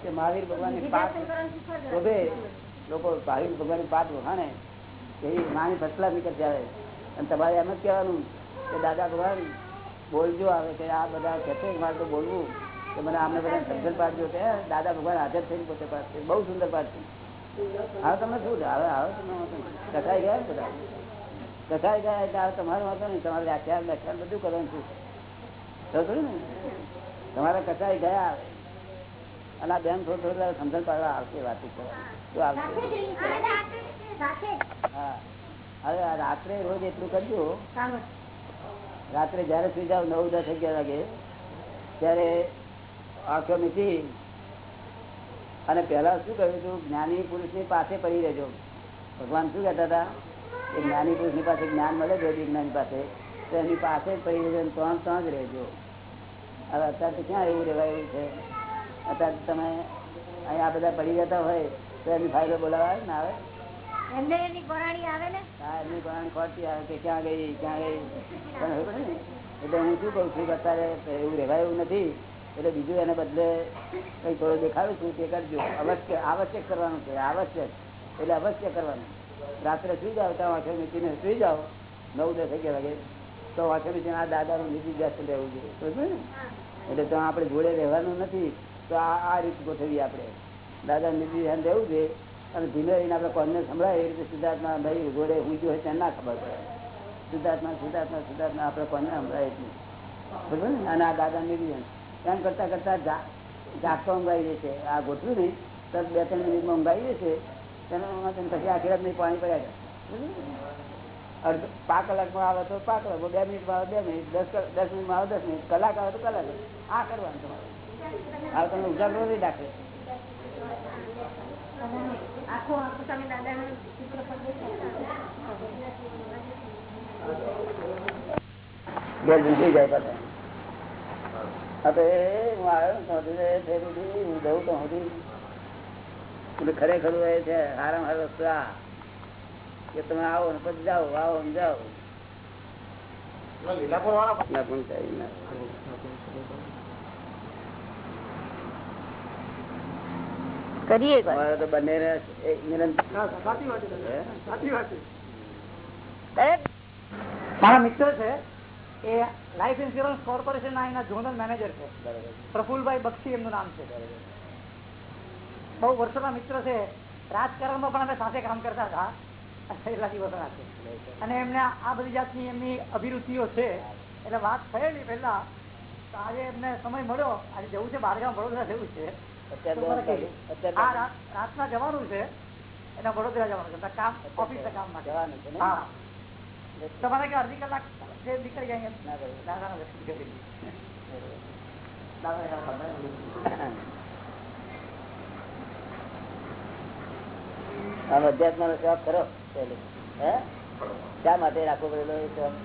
કે મહાવીર ભગવાનની પાઠ શોભે. લોકો મહાવીર ભગવાનની પાઠ વખાણે. એવી નાની ફસલા નીકળતી આવે. અને તમારે એમ જ કહેવાનું કે દાદા ભગવાન બોલજો આવે કે આ બધા કહેશે મારે તો બોલવું. કે મને આમને બધા સમજણ પાડજો કે દાદા ભગવાન હાજર થઈને પોતે પાડશે બહુ સુંદર પાઠ હવે તમે શું આવે તમે કસાઈ ગયા બધા? કસાઈ ગયા એટલે હવે તમારે વાંધો નહીં. તમારે વ્યાખ્યાન વ્યાખ્યાન બધું કરવાનું છું. સમજો ને? તમારા કસાઈ ગયા અને આ બેન થોડું થોડું સમજણ પાડવા આવશે વાતચીત કરવા. શું આવશે? હા. હવે રાત્રે રોજ એટલું કરજો. રાત્રે જયારે સુઈ જાવ નવ દસ અગિયાર વાગે ત્યારે આંખો અને પહેલા શું કહ્યું હતું? જ્ઞાની પુરુષની પાસે પડી રહેજો. ભગવાન શું કહેતા હતા? કે જ્ઞાની પુરુષની પાસે જ્ઞાન મળે છે વિજ્ઞાની પાસે. તો એની પાસે પડી રહેજો ત્રણ ત્યાં જ રહેજો. હવે અત્યારે તો ક્યાં એવું રહેવાય એવું છે? અત્યારે તમે અહીંયા બધા પડી જતા હોય તો એની ફાયદો બોલાવા ને આવે? એમને એની ગોરાણી આવે ને? હા એમની પણ ખોટી આવે કે ક્યાં ગઈ ક્યાં ગઈ? પણ એટલે હું શું કઉ છું કે અત્યારે એવું રહેવાય એવું નથી. એટલે બીજું એને બદલે કઈ થોડું દેખાડું છું, તે કરજો. અવશ્ય આવશ્યક કરવાનું છે આવશ્યક એટલે અવશ્ય કરવાનું. રાત્રે સુઈ જાઓ, ત્યાં વાંચો મૂકીને સુઈ જાઓ. નવ, દસ અગિયાર વાગે. તો વાંચો મૂકીને આ દાદાનું નીચી વ્યસ્ત રહેવું જોઈએ. ને? એટલે તો આપણે જોડે રહેવાનું નથી. તો આ આ રીત ગોઠવી આપણે. દાદા નીચી ધ્યાન રહેવું છે અને ધીમે રહીને આપણે કોણને સંભળાય એ રીતે સિદ્ધાર્થમાં ભાઈ ઘોડે ઊંચું હોય ત્યાં ના ખબર પડે. સિદ્ધાર્થમાં સિદ્ધાર્થમાં સિદ્ધાર્થમાં આપણે કોને સંભળાય એટલું બરાબર ને? અને આ દાદા નીતિ એમ કરતા કરતા જા- જાગતો ઊંઘાઈ જશે આ ગોઠવું નહીં તો બે ત્રણ મિનિટમાં ઊંઘાઈ જશે તેનો વાંધો નહીં. પછી આખી રાત નહીં પાણી પડ્યા. અડધો પાંચ કલાકમાં આવે તો પાંચ કલાક બે મિનિટમાં આવે બે મિનિટ દસ દસ મિનિટમાં આવે દસ મિનિટ કલાક આવે તો કલાક. આ કરવાનું તમારે. આ તમે ઉજાગરો નહીં રાખે આખો આખો તમે જાય પાછા. ખરેખર એ છે હારામાં હારો વસ્તુ આ કે તમે આવો ને પછી જાઓ આવો ને જાઓ. મારા મિત્ર છે. એ લાઈફ ઇન્સ્યોરન્સ કોર્પોરેશન ના એના ઝોનલ મેનેજર છે. પ્રફુલભાઈ બક્ષી એમનું નામ છે. બહુ વર્ષોના મિત્ર છે. રાજકારણમાં પણ અમે સાથે કામ કરતા હતા. છેલ્લા દિવસોના છે. અને એમને આ બધી જાતની એમની અભિરુચિઓ છે. એટલે વાત થયેલી પહેલા તો આજે એમને સમય મળ્યો. આજે જવું છે બારગામ વડોદરા જવું છે. રાતના જવાનું છે. એના વડોદરા જવાનું છે. કામ ઓફિસ કામ માટે જવાનું છે હા. તમારે કે અડધી કલાક જે નીકળી જાય એમ. ના બરાબર. દાદાના દર્શન કરી આમ અધ્યાત્મ નો શોખ ખરો હે? શા માટે રાખવો પડેલો એ શોખ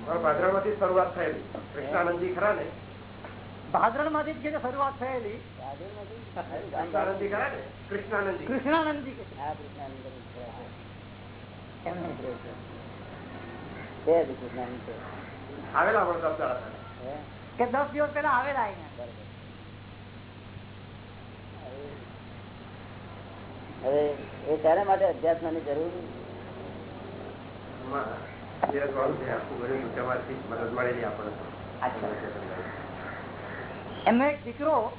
મારા ભાદરમાંથી શરૂઆત થયેલી. કૃષ્ણાનંદજી ખરા ને? ભાદરણમાંથી જ શરૂઆત થયેલી. કૃષ્ણાનંદજી ખરા ને? કૃષ્ણાનંદજી કૃષ્ણાનંદજી હા કૃષ્ણાનંદ. એમને છે. આવેલા? કે દસ દિવસ આવેલા અહીંયા હવે એ તારા માટે અધ્યાત્મની જરૂર એમનો એક દીકરો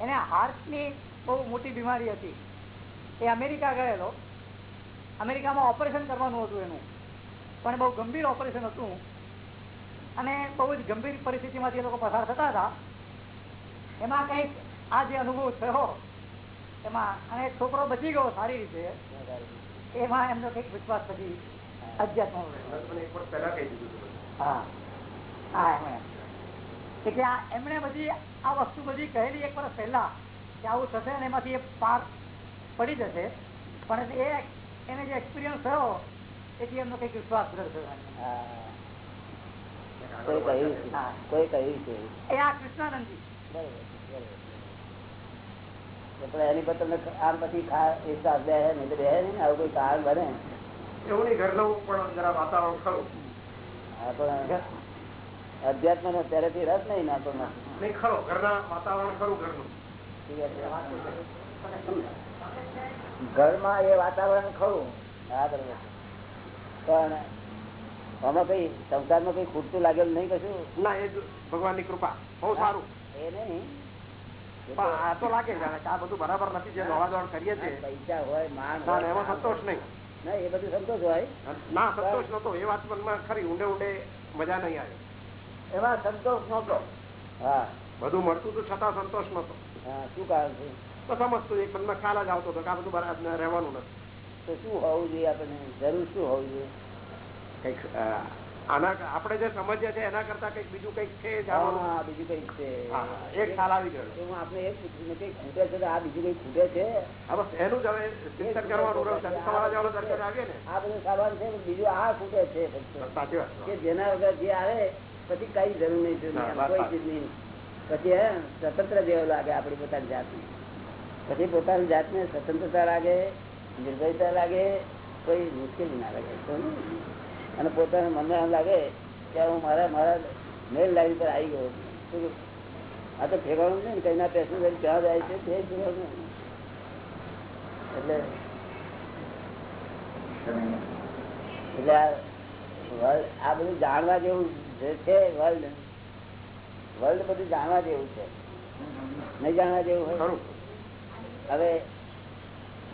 એને હાર્ટની બહુ મોટી બીમારી હતી. એ અમેરિકા ગયેલો. અમેરિકામાં ઓપરેશન કરવાનું હતું એનું. પણ બહુ ગંભીર ઓપરેશન હતું. અને બહુ જ ગંભીર પરિસ્થિતિમાંથી એ લોકો પસાર થતા હતા. એમાં કંઈક આ જે અનુભવ થયો, એમાં અને છોકરો બચી ગયો સારી રીતે, એમાં એમનો કંઈક વિશ્વાસ પછી એમણે. બધી આ વસ્તુ બધી કહેલી એક વર્ષ પહેલા કે આવું થશે અને એમાંથી પાર પડી જશે. પણ એ એને જે એક્સપિરિયન્સ થયો એથી એમનો કંઈક વિશ્વાસ એની પર તમને આમ પછી ખા- બે નહીં તો બે નહીં આવું કોઈ કારણ બને? એવું નહીં ઘરનું પણ જરા વાતાવરણ ખરું. હા પણ અધ્યાત્મ નો પહેલેથી રસ નહીં ના તો નહીં ખરો ઘરના વાતાવરણ ખરું ઘરનું. ઘરમાં એ વાતાવરણ ખરું. હા બરોબર. પણ આમાં કઈ સંસારમાં કઈ ખૂટતું લાગેલું નહીં કશું? ના એ ભગવાનની કૃપા. બહુ સારું. એ નહીં. આ તો લાગે આ બધું બરાબર નથી જે દોડાદોડ કરીએ છીએ. પૈસા હોય માન હોય, એમાં સંતોષ નહીં. ના એ બધું સંતોષ હોય. ના સંતોષ નતો એ વાત મનમાં ખરી ઊંડે ઊંડે મજા નહીં આવે. એમાં સંતોષ નતો હા. બધું મળતું હતું છતાં સંતોષ નતો હા શું કારણ છે? તો સમજતું એક મનમાં ખ્યાલ જ આવતો હતો કે આ બધું બરાબર રહેવાનું નથી. તો શું હોવું જોઈએ આપણને? જરૂર શું હોવું જોઈએ? કંઈક આના આપણે જે સમજીએ છીએ એના કરતા કંઈક બીજું કંઈક છે હા બીજું કંઈક છે. એક ખ્યાલ આવી ગયો. તો હું આપણે એ પૂછ્યું છું, કઈ ખૂટે છે આ બીજું કઈ ખૂટે છે? હા બસ એનું જ હવે ચિંતન કરવાનું આવીએ ને. આ બધું સારવાર છે બીજું આ ખૂટે છે સાચી વાત કે જેના વગર જે આવે પછી કઈ જરૂર નહીં કોઈ ચીજ નહીં. પછી હે સ્વતંત્ર જેવું લાગે આપણી પોતાની જાતને. પછી પોતાની જાતને સ્વતંત્રતા લાગે નિર્ભયતા લાગે કોઈ મુશ્કેલી ના લાગે અને પોતાના મનને એમ લાગે કે હું મારા મારા મેલ લાઈન પર આવી ગયો? આ તો ફેરવાનું નહીં કઈ ના પેસેન્જર ક્યાં જાય છે તે જ એટલે એટલે આ વર્લ્ડ આ બધું જાણવા જેવું જે છે વર્લ્ડ વર્લ્ડ બધું જાણવા જેવું છે. નહીં જાણવા જેવું હોય. હવે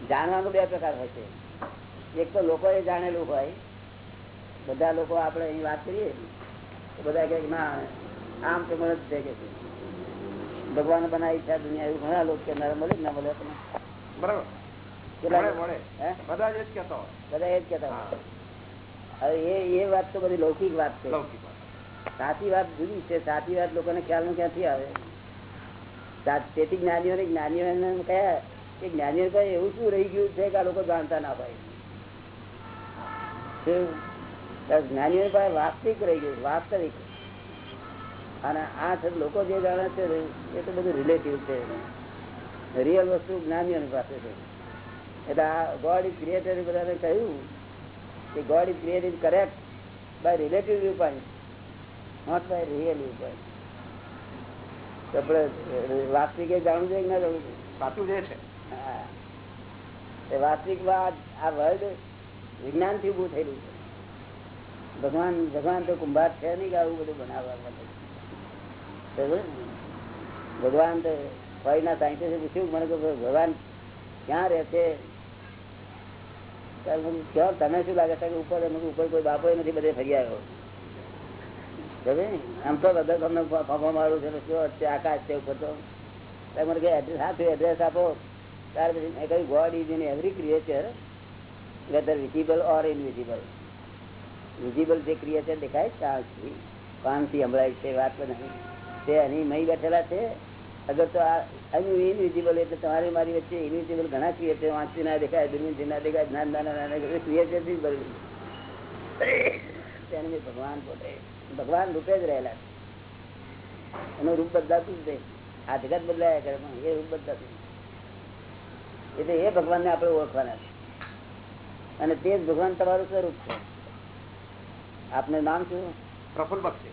જાણવાનું બે પ્રકાર હોય છે. એક તો લોકોએ જાણેલું હોય બધા લોકો આપણે અહીં વાત કરીએ તો બધા કહે કે ના આમ તો મળે જ છે કે ભગવાન બનાવી છે દુનિયા એવું ઘણા લોકો કે ના મળે જ ના મળે બરાબર. લોકો? બધા એ જ એ હોય. હવે એ એ વાત તો બધી લૌકિક વાત છે. સાચી વાત જુદી છે. સાચી વાત લોકોને ખ્યાલ ક્યાંથી આવે? તેથી જ્ઞાનીઓને જ્ઞાનીઓને કયા કે જ્ઞાની પાસે એવું શું રહી ગયું છે કે આ લોકો જાણતા ના ભાઈ જ્ઞાની પાસે વાસ્તવિક રહી ગયું, વાસ્તવિક. અને આ છે લોકો જે જાણે છે એ તો બધું રિલેટિવ છે. રિયલ વસ્તુ જ્ઞાનીઓની પાસે છે. એટલે આ ગોડ ઇઝ ક્રિએટેડ બધાને કહ્યું કે God is created correct by relative view point not by real view point આપણે વાસ્તવિક જાણવું જોઈએ કે ના જાણવું જોઈએ? સાચું જે છે. વાસ્તવિકમાં આ વર્લ્ડ વિજ્ઞાનથી ઉભું થયેલું છે. ભગવાન ભગવાન તો કુંભાર છે નહીં કે આવું બધું બનાવવા માટે. ભગવાન તો ફરીના સાયન્ટિસ્ટ પૂછ્યું, મને કે ભગવાન ક્યાં રહે છે? ક્યાં તને શું લાગે છે કે ઉપર? ઉપર કોઈ બાપો નથી, બધે ફરી આવ્યો આમ તો બધા તમને ફાંફા મારું છે, શું આકાશ છે ઉપર તો? મને કે એડ્રેસ હા એડ્રેસ આપો. ત્યાર પછી મેં કહ્યું God is in every creature whether visible or invisible visible જે ક્રિએચર દેખાય કાનથી કાનથી સંભળાય છે, વાત નથી. તે અહીં મહી બેઠેલા છે. અગર તો આ ઇનવિઝિબલ એટલે તમારી મારી વચ્ચે ઇનવિઝિબલ ઘણા ક્રિએચર વાંચી ના દેખાય દુર્મિનથી ના દેખાય નાના નાના નાના ક્રિએચરથી ભરેલું તેને ભગવાન પોતે. ભગવાન રૂપે જ રહેલા છે. એનું રૂપ બદલાતું જ નહીં. આ જગત બદલાયા કરે પણ એ રૂપ બદલાતું. એટલે એ ભગવાન ને આપણે ઓળખવાના છે. અને તે જ ભગવાન તમારું સ્વરૂપ છે. આપનું નામ શું? પ્રફુલ બક્ષી.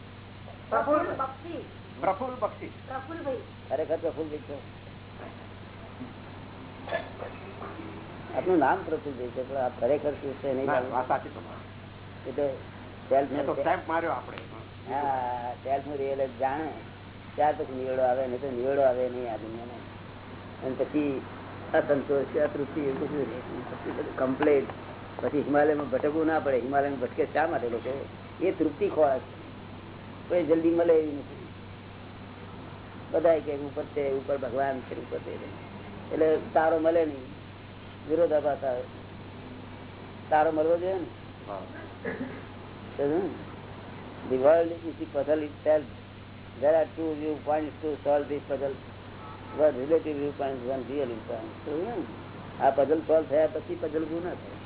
પ્રફુલ બક્ષી. ખરેખર છો. આપનું નામ પ્રફુલ્લ છે પણ આપ ખરેખર શું છે નહીં એટલે માર્યો આપણે. હા જાણે. ત્યાર પછી નિવેડો આવે નહીં તો નિવેડો આવે નહીં આ દુનિયામાં. અને પછી અસંતોષ અતૃપ્તિ એવું બધું. પછી કમ્પ્લેટ પછી હિમાલયમાં ભટકવું ના પડે હિમાલયમાં ભટકે શા માટે લોકો એ તૃપ્તિ ખોરાક. કોઈ જલ્દી મળે એવી નથી બધા કે ઉપર છે ઉપર ભગવાન છે ઉપર તે એટલે તારો મળે નહીં વિરોધાભાસ આવે તારો મળવો જોઈએ ને. The world is the puzzle itself. There are two viewpoints to solve this puzzle. આ પઝલ સોલ્વ થયા પછી પઝલ ના થાય.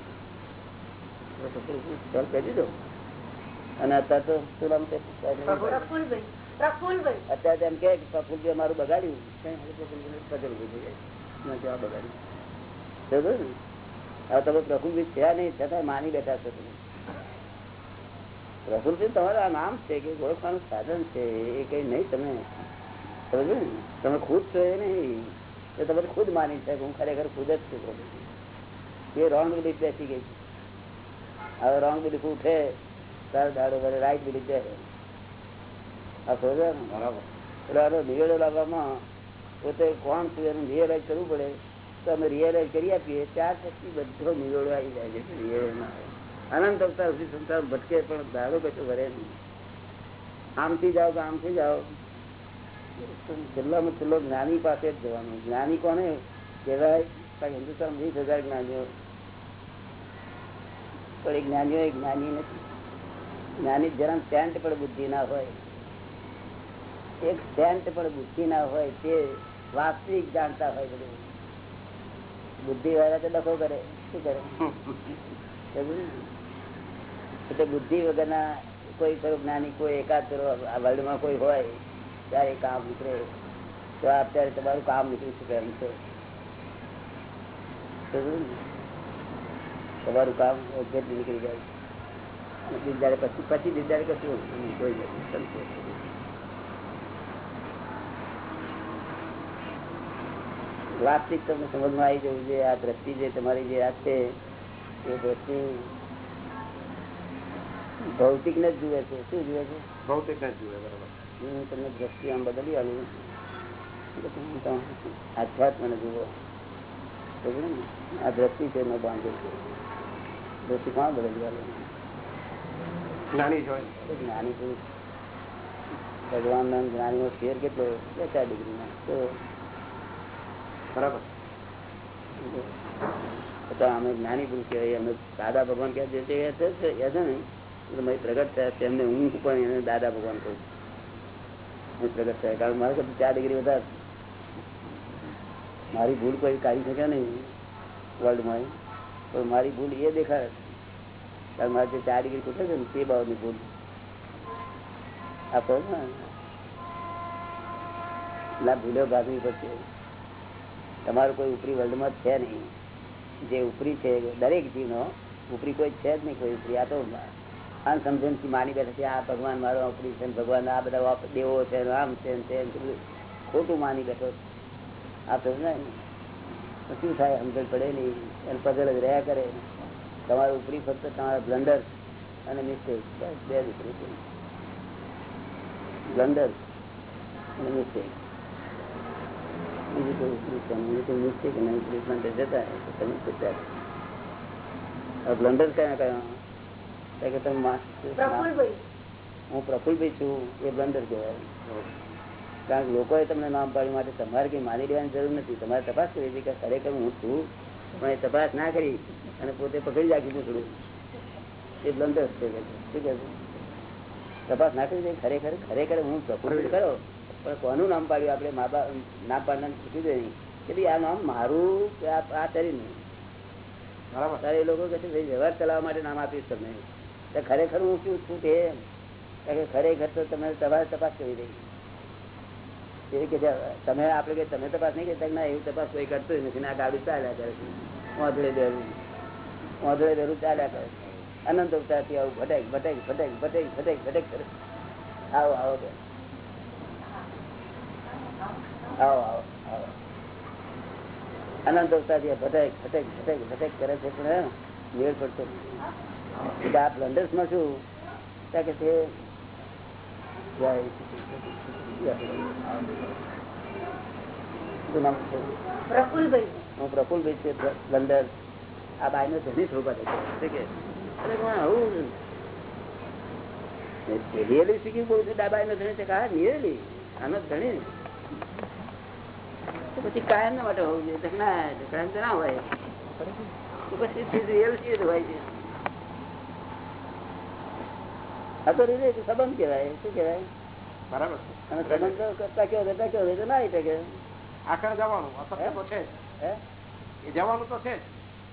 સોલ્વ કરી અને અત્યારે તો અત્યારે એમ કે મારું બગાડ્યું. પઝલ જવાબ હવે તમે પ્રફુલભાઈ થયા નહીં છતાં માની બેઠા છો તમે. પ્રફુલભાઈ તમારું આ નામ છે કે ઓળખવાનું સાધન છે એ કઈ નહીં તમે. તમે ખુદ છો એ નહીં. એ તમે ખુદ માની છે હું ખરેખર ખુદ જ છું એ રોંગ બિલીફ બેસી ગઈ છે. હવે રોંગ બિલીફ ઉઠે તારો દાડો ભરે રાઈટ બિલીફ બેસે. આ સમજો ને? બરાબર. એટલે આનો નિવેડો લાવવામાં પોતે કોણ છું એનું રિયલાઇઝ કરવું પડે. તો અમે રિયલાઇઝ કરી આપીએ. ત્યાર પછી બધો નિવેડો આવી જાય છે. રિયલાઇઝમાં અનંત અવતાર સુધી સંસાર ભટકે પણ દાડો કશું ભરે નહીં. આમથી જાઓ તો આમથી જાઓ. છેલ્લામાં છેલ્લો જ્ઞાની પાસે જ જવાનું. જ્ઞાની કોને કહેવાય? હિન્દુસ્તાન વીસ હજાર જ્ઞાનીઓ. પણ એ જ્ઞાનીઓ એ જ્ઞાની નથી. જ્ઞાની જરા સેન્ટ પણ બુદ્ધિ ના હોય. એક સેન્ટ પણ બુદ્ધિ ના હોય તે વાસ્તવિક જાણતા હોય બધું. બુદ્ધિ વાળા તો ડખો કરે. શું કરે? એટલે બુદ્ધિ વગરના કોઈ ખરું જ્ઞાની કોઈ એકાદ કરો આ વર્લ્ડમાં કોઈ હોય ત્યારે કામ નીકળે. તો અત્યારે તમારું કામ નીકળી શકે એમ છે. સમજ્યું ને? તમારું કામ એક્ઝેક્ટ નીકળી જાય. અને દિલદારે પછી પછી દિલદારે કશું કોઈ નથી સંતોષ. વાસ્તવિક તમને સમજમાં આવી જવું છે આ દ્રષ્ટિ જે તમારી જે આ છે, એ દ્રષ્ટિ ભૌતિક ને જ જુએ છે. શું જુએ છે? ભૌતિક ને જ જુએ, બરાબર. હું તમને દ્રષ્ટિ આમ બદલી આલું. આધ્યાત્મ ને જુઓ. સમજ્યું ને? આ દ્રષ્ટિ છે મેં બાંધ્યું છે. દ્રષ્ટિ કોણ બદલી આલું? જ્ઞાની જ હોય. જ્ઞાની પુરુષ ભગવાન જ્ઞાનીનો ફેર કેટલો બે ચાર ડિગ્રીમાં તો બરાબર. તો અમે જ્ઞાની પુરુષ કહેવાય. અમે દાદા ભગવાન કહે છે તે એ છે જ, એ છે ને એટલે મારી પ્રગટ થયા તેમને હું પણ એને દાદા ભગવાન કહું હું કારણ મારે કદાચ ચાર ડિગ્રી વધારે. મારી ભૂલ કોઈ કાઢી શકે નહીં વર્લ્ડમાં પણ મારી ભૂલ એ દેખાડે કારણ મારે જે ચાર ડિગ્રી ખૂટે છે ને, તે બાબતની ભૂલ. આપો ને ના ભૂલો ભાગવી પડશે. તમારું કોઈ ઉપરી વર્લ્ડમાં છે નહીં. જે ઉપરી છે, દરેક જીવનો, ઉપરી કોઈ છે જ નહીં કોઈ ઉપરી. આ તો અનસમજણથી માની બેઠા છે, આ ભગવાન મારો ઉપરી ભગવાન આ બધા દેવો છે આમ છે ખોટું માની બેઠો આ ને શું થાય? સમજણ પડે નહીં. એને પગલ રહ્યા કરે. તમારું ઉપરી ફક્ત તમારા બ્લન્ડર અને મિસ્ટેક. બે દીકરી છે. બ્લન્ડર અને મિસ્ટેક. બીજું કોઈ ઉપરી છે? બીજું કોઈ મિસ્ટેક? અને ઉપરી જતા તમે. બ્લન્ડર કયા કયા? કે તમે હું પ્રફુલભાઈ છું એ બ્લન્ડર કહેવાય. કારણ કે લોકોએ તમને નામ પાડ્યું માટે તમારે કઈ માની લેવાની જરૂર નથી. તમારે તપાસ કરી હતી કે ખરેખર હું છું પણ એ તપાસ ના કરી અને પોતે પકડી રાખી દીધું એ બ્લન્ડર છે શું કહે તપાસ ના કરી ખરેખર ખરેખર હું પ્રફુલ્લિત કરો પણ કોનું નામ પાડ્યું? આપણે મા બાપ નામ પાડનાર શીખી દે નહીં. કે ભાઈ આ નામ મારું કે આ કરીને તરીનું બરાબર. એ લોકો કહે છે ભાઈ વ્યવહાર ચલાવવા માટે નામ આપીશ તમને. તો ખરેખર હું શું છું તે ખરેખર તો તમે તમારે તપાસ કરી રહી તમે આપડે કે તમે તપાસ નહીં કરતા ના, એવી તપાસ કોઈ કરતું નથી. આ ગાડી ચાલ્યા કરે છે. વાંધળે દેરું ઓંધળે દેરું ચાલ્યા કરે અનંત અવતારથી આવું ભટેક ભટેક ભટેક ભટેક ભટેક ભટેક કરે આવો આવો. આવો આવો આવો. અનંત અવતારથી ભટેક ભટેક ભટેક ભટેક કરે છે પણ મેળ પડતો નથી. આ બ્લન્ડર્સમાં શું? કે છે જય શું નામ છે? પ્રફુલભાઈ. હું પ્રફુલભાઈ છે બ્લન્ડર આ બાઈ નો ધણી થોડું છે કે? અરે પણ આવું રિયલી શીખી બોલું છું ડાબાઈ નો ધણી છે? હા રિયલી આનો ધણી. પછી કાયમ ના માટે હોવું જોઈએ. ના હોય. પછી રિયલ છે હોય છે. આ તો રીતે સંબંધ કહેવાય શું કહેવાય? બરાબર અને સંબંધ કરતા કેવો કરતા કેવો તો ના આવી શકે આખરે જવાનું તો છે હે? એ જવાનું તો છે જ.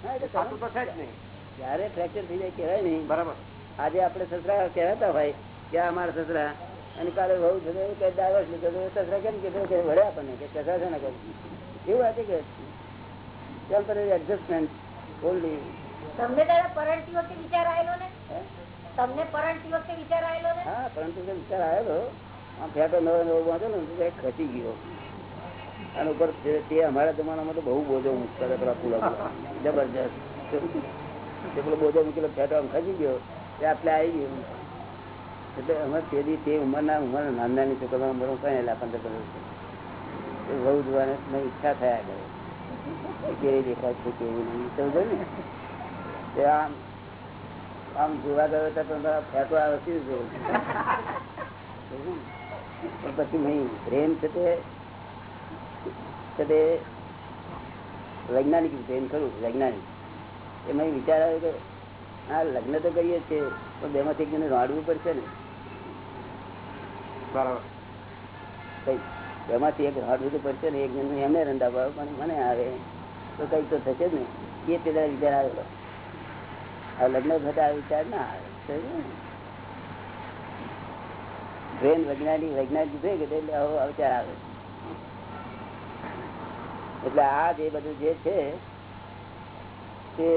હા એટલે તો છે જ નહીં. જયારે ફ્રેક્ચર થઈ જાય કહેવાય નહીં. બરાબર. આજે આપણે સસરા કહેવાતા હોય કે અમારા સસરા. અને કાલે બહુ થતો એવું કઈ ડાયવર્સ લીધો તો સસરા કેમ કીધું કે વળે આપણને કે સસરા છે ને કે એવું આજે કે ટેમ્પરરી એડજસ્ટમેન્ટ ઓનલી તમને તારા પરણતી વખતે વિચાર આવેલો ને? તમને પરણતી વખતે વિચાર આવેલો ને હા પરંતુ વિચાર આવેલો. આમ ફેટો નવો નવો બાંધેલો ને ખસી ગયો. અને ઉપર તે- અમારા જમાનામાં તો બહુ બોજો મૂકતા હતા પેલા પુલા. જબરજસ્ત. પેલો બોજો મૂકેલો ફેટો આમ ખસી ગયો. તે આપણે આવી ગયું. એટલે અમે તે દી તે ઉંમરના ઉંમરના નાની નાની છોકરા ઉંમર એટલે પંદર પંદર બહુ જોવાની ઈચ્છા થયા કરે. કેવી દેખાય છે, કેવી નહીં સમજો ને? તે આમ આમ જોવા ગયો તો આવે શું જોવું? પછી નહીં પ્રેમ છે તે વૈજ્ઞાનિક પ્રેમ ખરું વૈજ્ઞાનિક. એમાં વિચાર આવ્યો કે હા લગ્ન તો કરીએ છીએ પણ બેમાંથી એક જણને રાડવું પડશે ને. બરાબર. બેમાંથી એક રાડવું તો પડશે ને એક જણ એમને રંધાવા પણ મને આવે તો કંઈક તો થશે જ ને. એ પેલા વિચાર આવેલો. લગ્ન થતા વિચાર ના આવે ટ્રેન વૈજ્ઞાનિક વૈજ્ઞાનિક થઈ ગયો એટલે અવચાર આવે. એટલે આ જે બધું જે છે, તે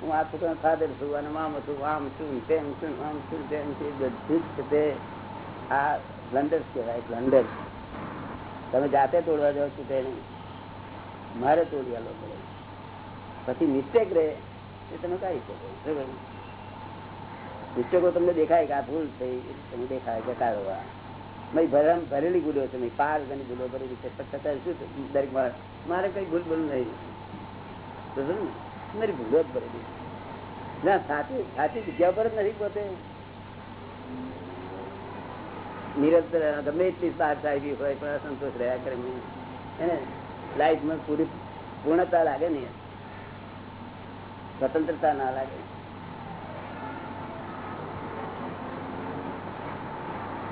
હું આ છોકરા ફાધર છું અને મામ છું, આમ છું, તેમ છું, આમ છું, તેમ છું બધું જ તે આ બ્લન્ડર્સ કહેવાય બ્લન્ડર તમે જાતે તોડવા જાઓ છો તેને. મારે તોડવા લો પડે પછી મિસ્ટેક રહે. એ તમે કાઢી બરાબર? તમને દેખાય કે આ ભૂલ થઈ તમને દેખાય કે ભરમ ભરેલી ભૂલો છે પાર ઘણી ભૂલો ભરેલી છે. છતાં શું દરેક માણસ, મારે કઈ ભૂલ ભૂલ નહીં? મારી ભૂલો જ ભરેલી ના, સાચી સાચી જગ્યા પર જ નથી પોતે. નિરંતર ગમે એટલી સાર સાહેબી હોય, પણ અસંતોષ રહ્યા કરે. નહીં. એને લાઈફમાં પૂરી પૂર્ણતા લાગે ને સ્વતંત્રતા ના લાગે.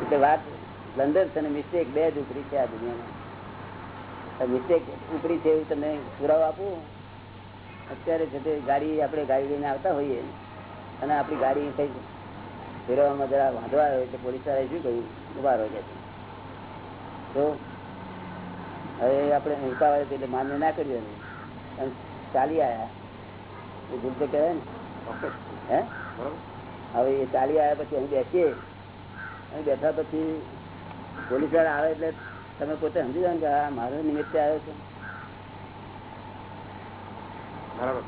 એટલે વાત બ્લન્ડર્સ છે મિસ્ટેક બે જ ઉપરી છે આ દુનિયામાં. મિસ્ટેક ઉપરી છે એવું તમને પુરાવો આપું? અત્યારે છે ગાડી આપણે ગાડી લઈને આવતા હોઈએ. અને આપણી ગાડી કઈ ફેરવામાં જરા વાંધો આવ્યો એટલે પોલીસ વાળાએ શું કહ્યું ઊભા રહો જાય તો હવે આપણે ઉતાવળ એટલે માન્ય ના કર્યું. અને ચાલી આયા. એ ભૂલ તો કહેવાય ને. હે? હવે એ ચાલી આવ્યા પછી અહીં બેસીએ. અહીં બેઠા પછી પોલીસવાળા આવે એટલે તમે પોતે સમજી જાઓ કે હા મારો નિમિત્તે આવ્યો છે.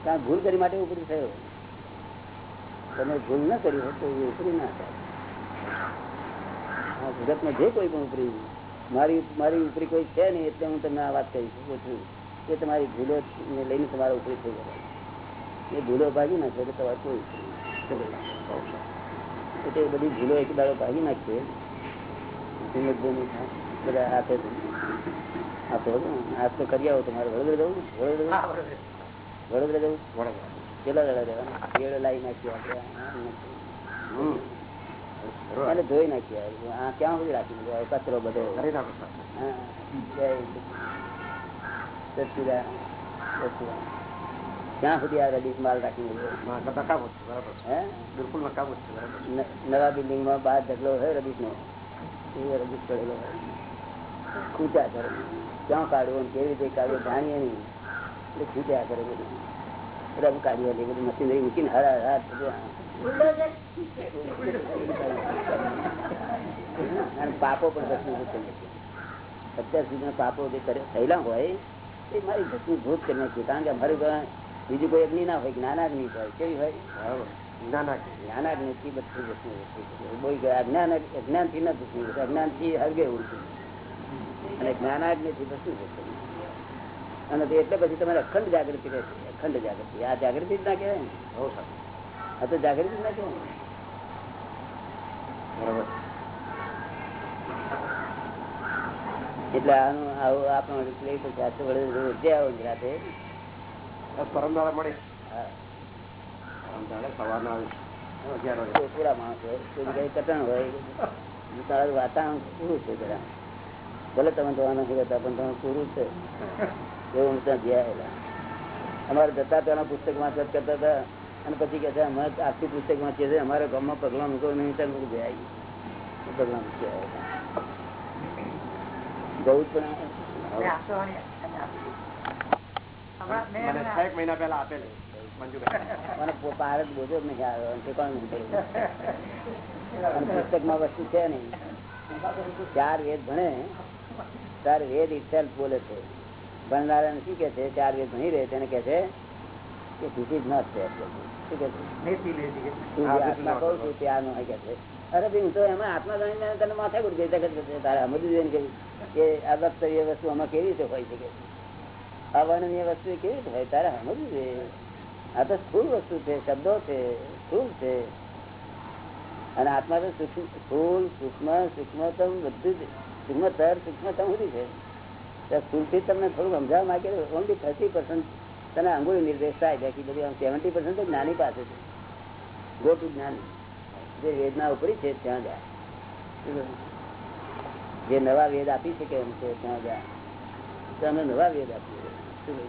ત્યાં ભૂલ કરી માટે ઉપરી થયો. તમે ભૂલ ના કરી હોય તો એ ઉપરી ના થાય. જગતમાં જે કોઈ પણ ઉપરી મારી મારી ઉપરી કોઈ છે નહીં એટલે હું તમને આ વાત કહી શકું છું કે તમારી ભૂલો ને લઈને તમારે ઉપરી થઈ જાય એ ભૂલો ભાગી નાખે એટલે તમારે કોઈ એટલે એ બધી ભૂલો એક દાડો ભાગી થાય. બધા હાથે આ હાથ તો કરી આવો તમારે. વડોદરા જવું વડોદરા વડોદરા જવું. કેટલા દાડા જવાના કેળો લાવી નાખ્યો આપણે. અને ધોઈ નાખ્યા. આ ક્યાં સુધી રાખી દીધો? કચરો બધો. હા. જય સચિદાન. સચિદાન. ક્યાં સુધી આ રડીસ માલ રાખી બિલકુલ નવા બિલ્ડિંગમાં બહાર ઢગલો હોય રડીસ નો એ રડીસ પડેલો ખૂટ્યા કરે. ક્યાં કાઢવું કેવી રીતે કાઢવું જાણીએ નહીં. એટલે ખૂટ્યા કરે બધું. રમ કાઢી એટલે બધું મશીનરી મૂકીને હરા હરા અને પાપો પણ ભસ્મીભૂત કરી અત્યાર સુધીના પાપો જે કરે- થયેલા હોય એ મારી ભસ્મીભૂત કરી નાખી કારણ કે અમારું બીજું કોઈ અગ્નિ ના હોય જ્ઞાનાગ્નિ હોય કેવી હોય? બરાબર. નાના કે. જ્ઞાનાગ્નિ થી બધું ભસ્મીભૂત થઈ ગયું. અજ્ઞાન અજ્ઞાનથી ના ભસ્મીભૂત અજ્ઞાનથી હરગે ઉડતું અને જ્ઞાનાગ્નિ થી ભસ્મીભૂત થઈ અને એટલે પછી તમારે અખંડ જાગૃતિ રહેશે અખંડ જાગૃતિ. આ જાગૃતિ જ ના કહેવાય ને? હો, આ તો જાગૃતિ જ ના કહેવાય ને. એટલે આનું આવું આપણો પછી વડે રોજ આવો રાતે. બસ પરમદાડા મળે સવારના આવીશ. અગિયાર વાગે. કોઈ પૂરા માણસ હોય કટણ હોય તારું વાતાવરણ પૂરું છે જરા. ભલે તમે જોવા નથી રહેતા પણ તમે પૂરું છે. એવું હું ત્યાં ગયા અમારે જતા ત્યાંના પુસ્તક વાંચત કરતા હતા અને પછી કહે છે અમે આખી પુસ્તક વાંચીએ છીએ અમારા ગામમાં પગલા મૂકો નહીં ત્યાં મૂકી ગયા પગલા મૂકી આવ્યા જવું જ પણ મેં આપવાની એને આપી. હમણાં મેં મને એમને છ એક મહિના પહેલા આપેલી મને પો- બોજો જ નહીં આવ્યો ઠેકાણું નહીં પુસ્તકમાં વસ્તુ છે નહીં. ચાર વેદ ભણે ચાર વેદ ઇટસેલ્ફ બોલે છે. ભણનારાને શું કે છે? ચાર વેદ ભણી રહે તેને કે છે કે ધીસ ઇઝ નોટ છે શું કે છે? લેતી લેતી કે તું જે આત્મા કહું છું કે અરે ભાઈ હું તો એમાં આત્મા જાણીને તને માથે ગુડ ગઈ છે. તારે સમજવું જોઈએ કે કે આ વક્તવ્ય વસ્તુ આમાં કેવી રીતે હોય શકે અવર્ણનીય વસ્તુ કેવી હોય તારે સમજવું છે આ તો સ્થુલ વસ્તુ છે, શબ્દો છે સ્થુલ છે. અને આત્મા તો સ્થુલ સૂક્ષ્મ, સૂક્ષ્મતમ બધું જ, સૂક્ષ્મતર, સૂક્ષ્મતમ સુધી છે. સ્થુલથી તમને થોડું સમજાવવા માંગે ઓનલી થર્ટી પર્સન્ટ તને અંગુળી નિર્દેશ થાય. બાકી બધી સેવન્ટી પર્સન્ટ તો જ્ઞાની પાસે છે. ગો ટુ જ્ઞાની. જે વેદના ઉપરી છે, ત્યાં જાય. જે નવા વેદ આપી શકે એમ છે, ત્યાં જાય. તો અમે નવા વેદ આપીએ? એટલે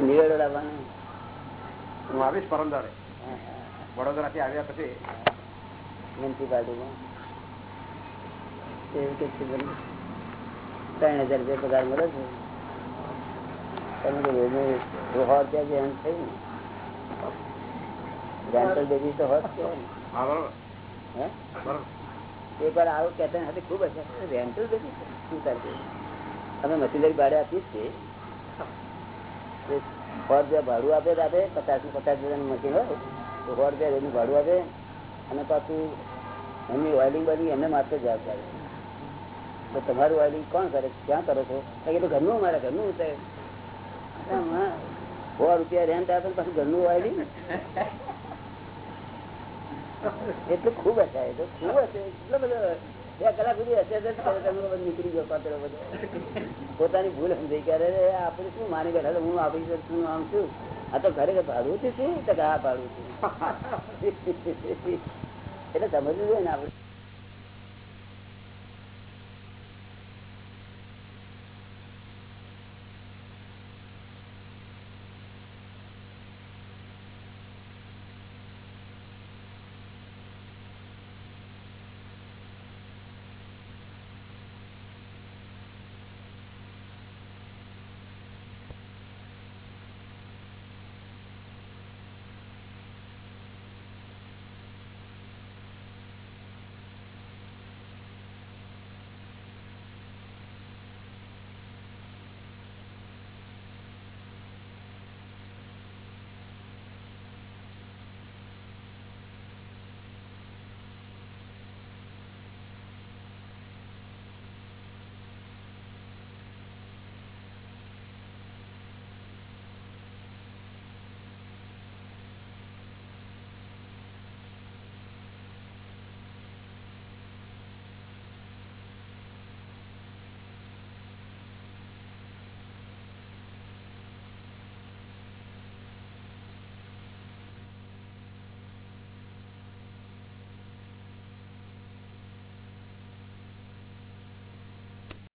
નિવેડો લાવવાનો હું આવીશ પરમદારે. વડોદરા થી આવ્યા પછી. એવું કે ત્રણ હજાર રૂપિયા પગાર મળે છે. તમે તો રોજનું થઈ રૂપિયા ને રેન્ટલ બેબી તો હોત. કહેવાય ને હા બરોબર. હે? બરોબર. એક વાર આવું કેતન સાથે ખૂબ હશે રેન્ટલ બેબી શું થાય અમે મશીનરી ભાડે આપીએ છીએ. સો રૂપિયા ભાડું આપે તો આપે પચાસ પચાસ હજારનું મશીન હોય તો સો રૂપિયા રોજનું ભાડું આપે અને પાછું એમની ઓઇલિંગ બધી એમને માત્ર જવાબદારી. તો તમારું ઓઇલિંગ કોણ કરે? ક્યાં કરો છો? તો કે તો ઘરનું અમારે ઘરનું છે સો રૂપિયા રેન્ટ આપે પછી પાછું ઘરનું ઓઇલિંગ? એટલું ખૂબ હશે તો ખૂબ હશે એટલો બધો બે કલાક સુધી હશે નીકળી ગયો પાતળો બધો. પોતાની ભૂલ સમજાઈ ક્યારે આપડે આપણે શું માની બેઠા હું આપી શું આમ છું આ તો ખરેખર ભાડું છે શું તો હા ભાડું છે? એટલે સમજવું જોઈએ ને આપણે.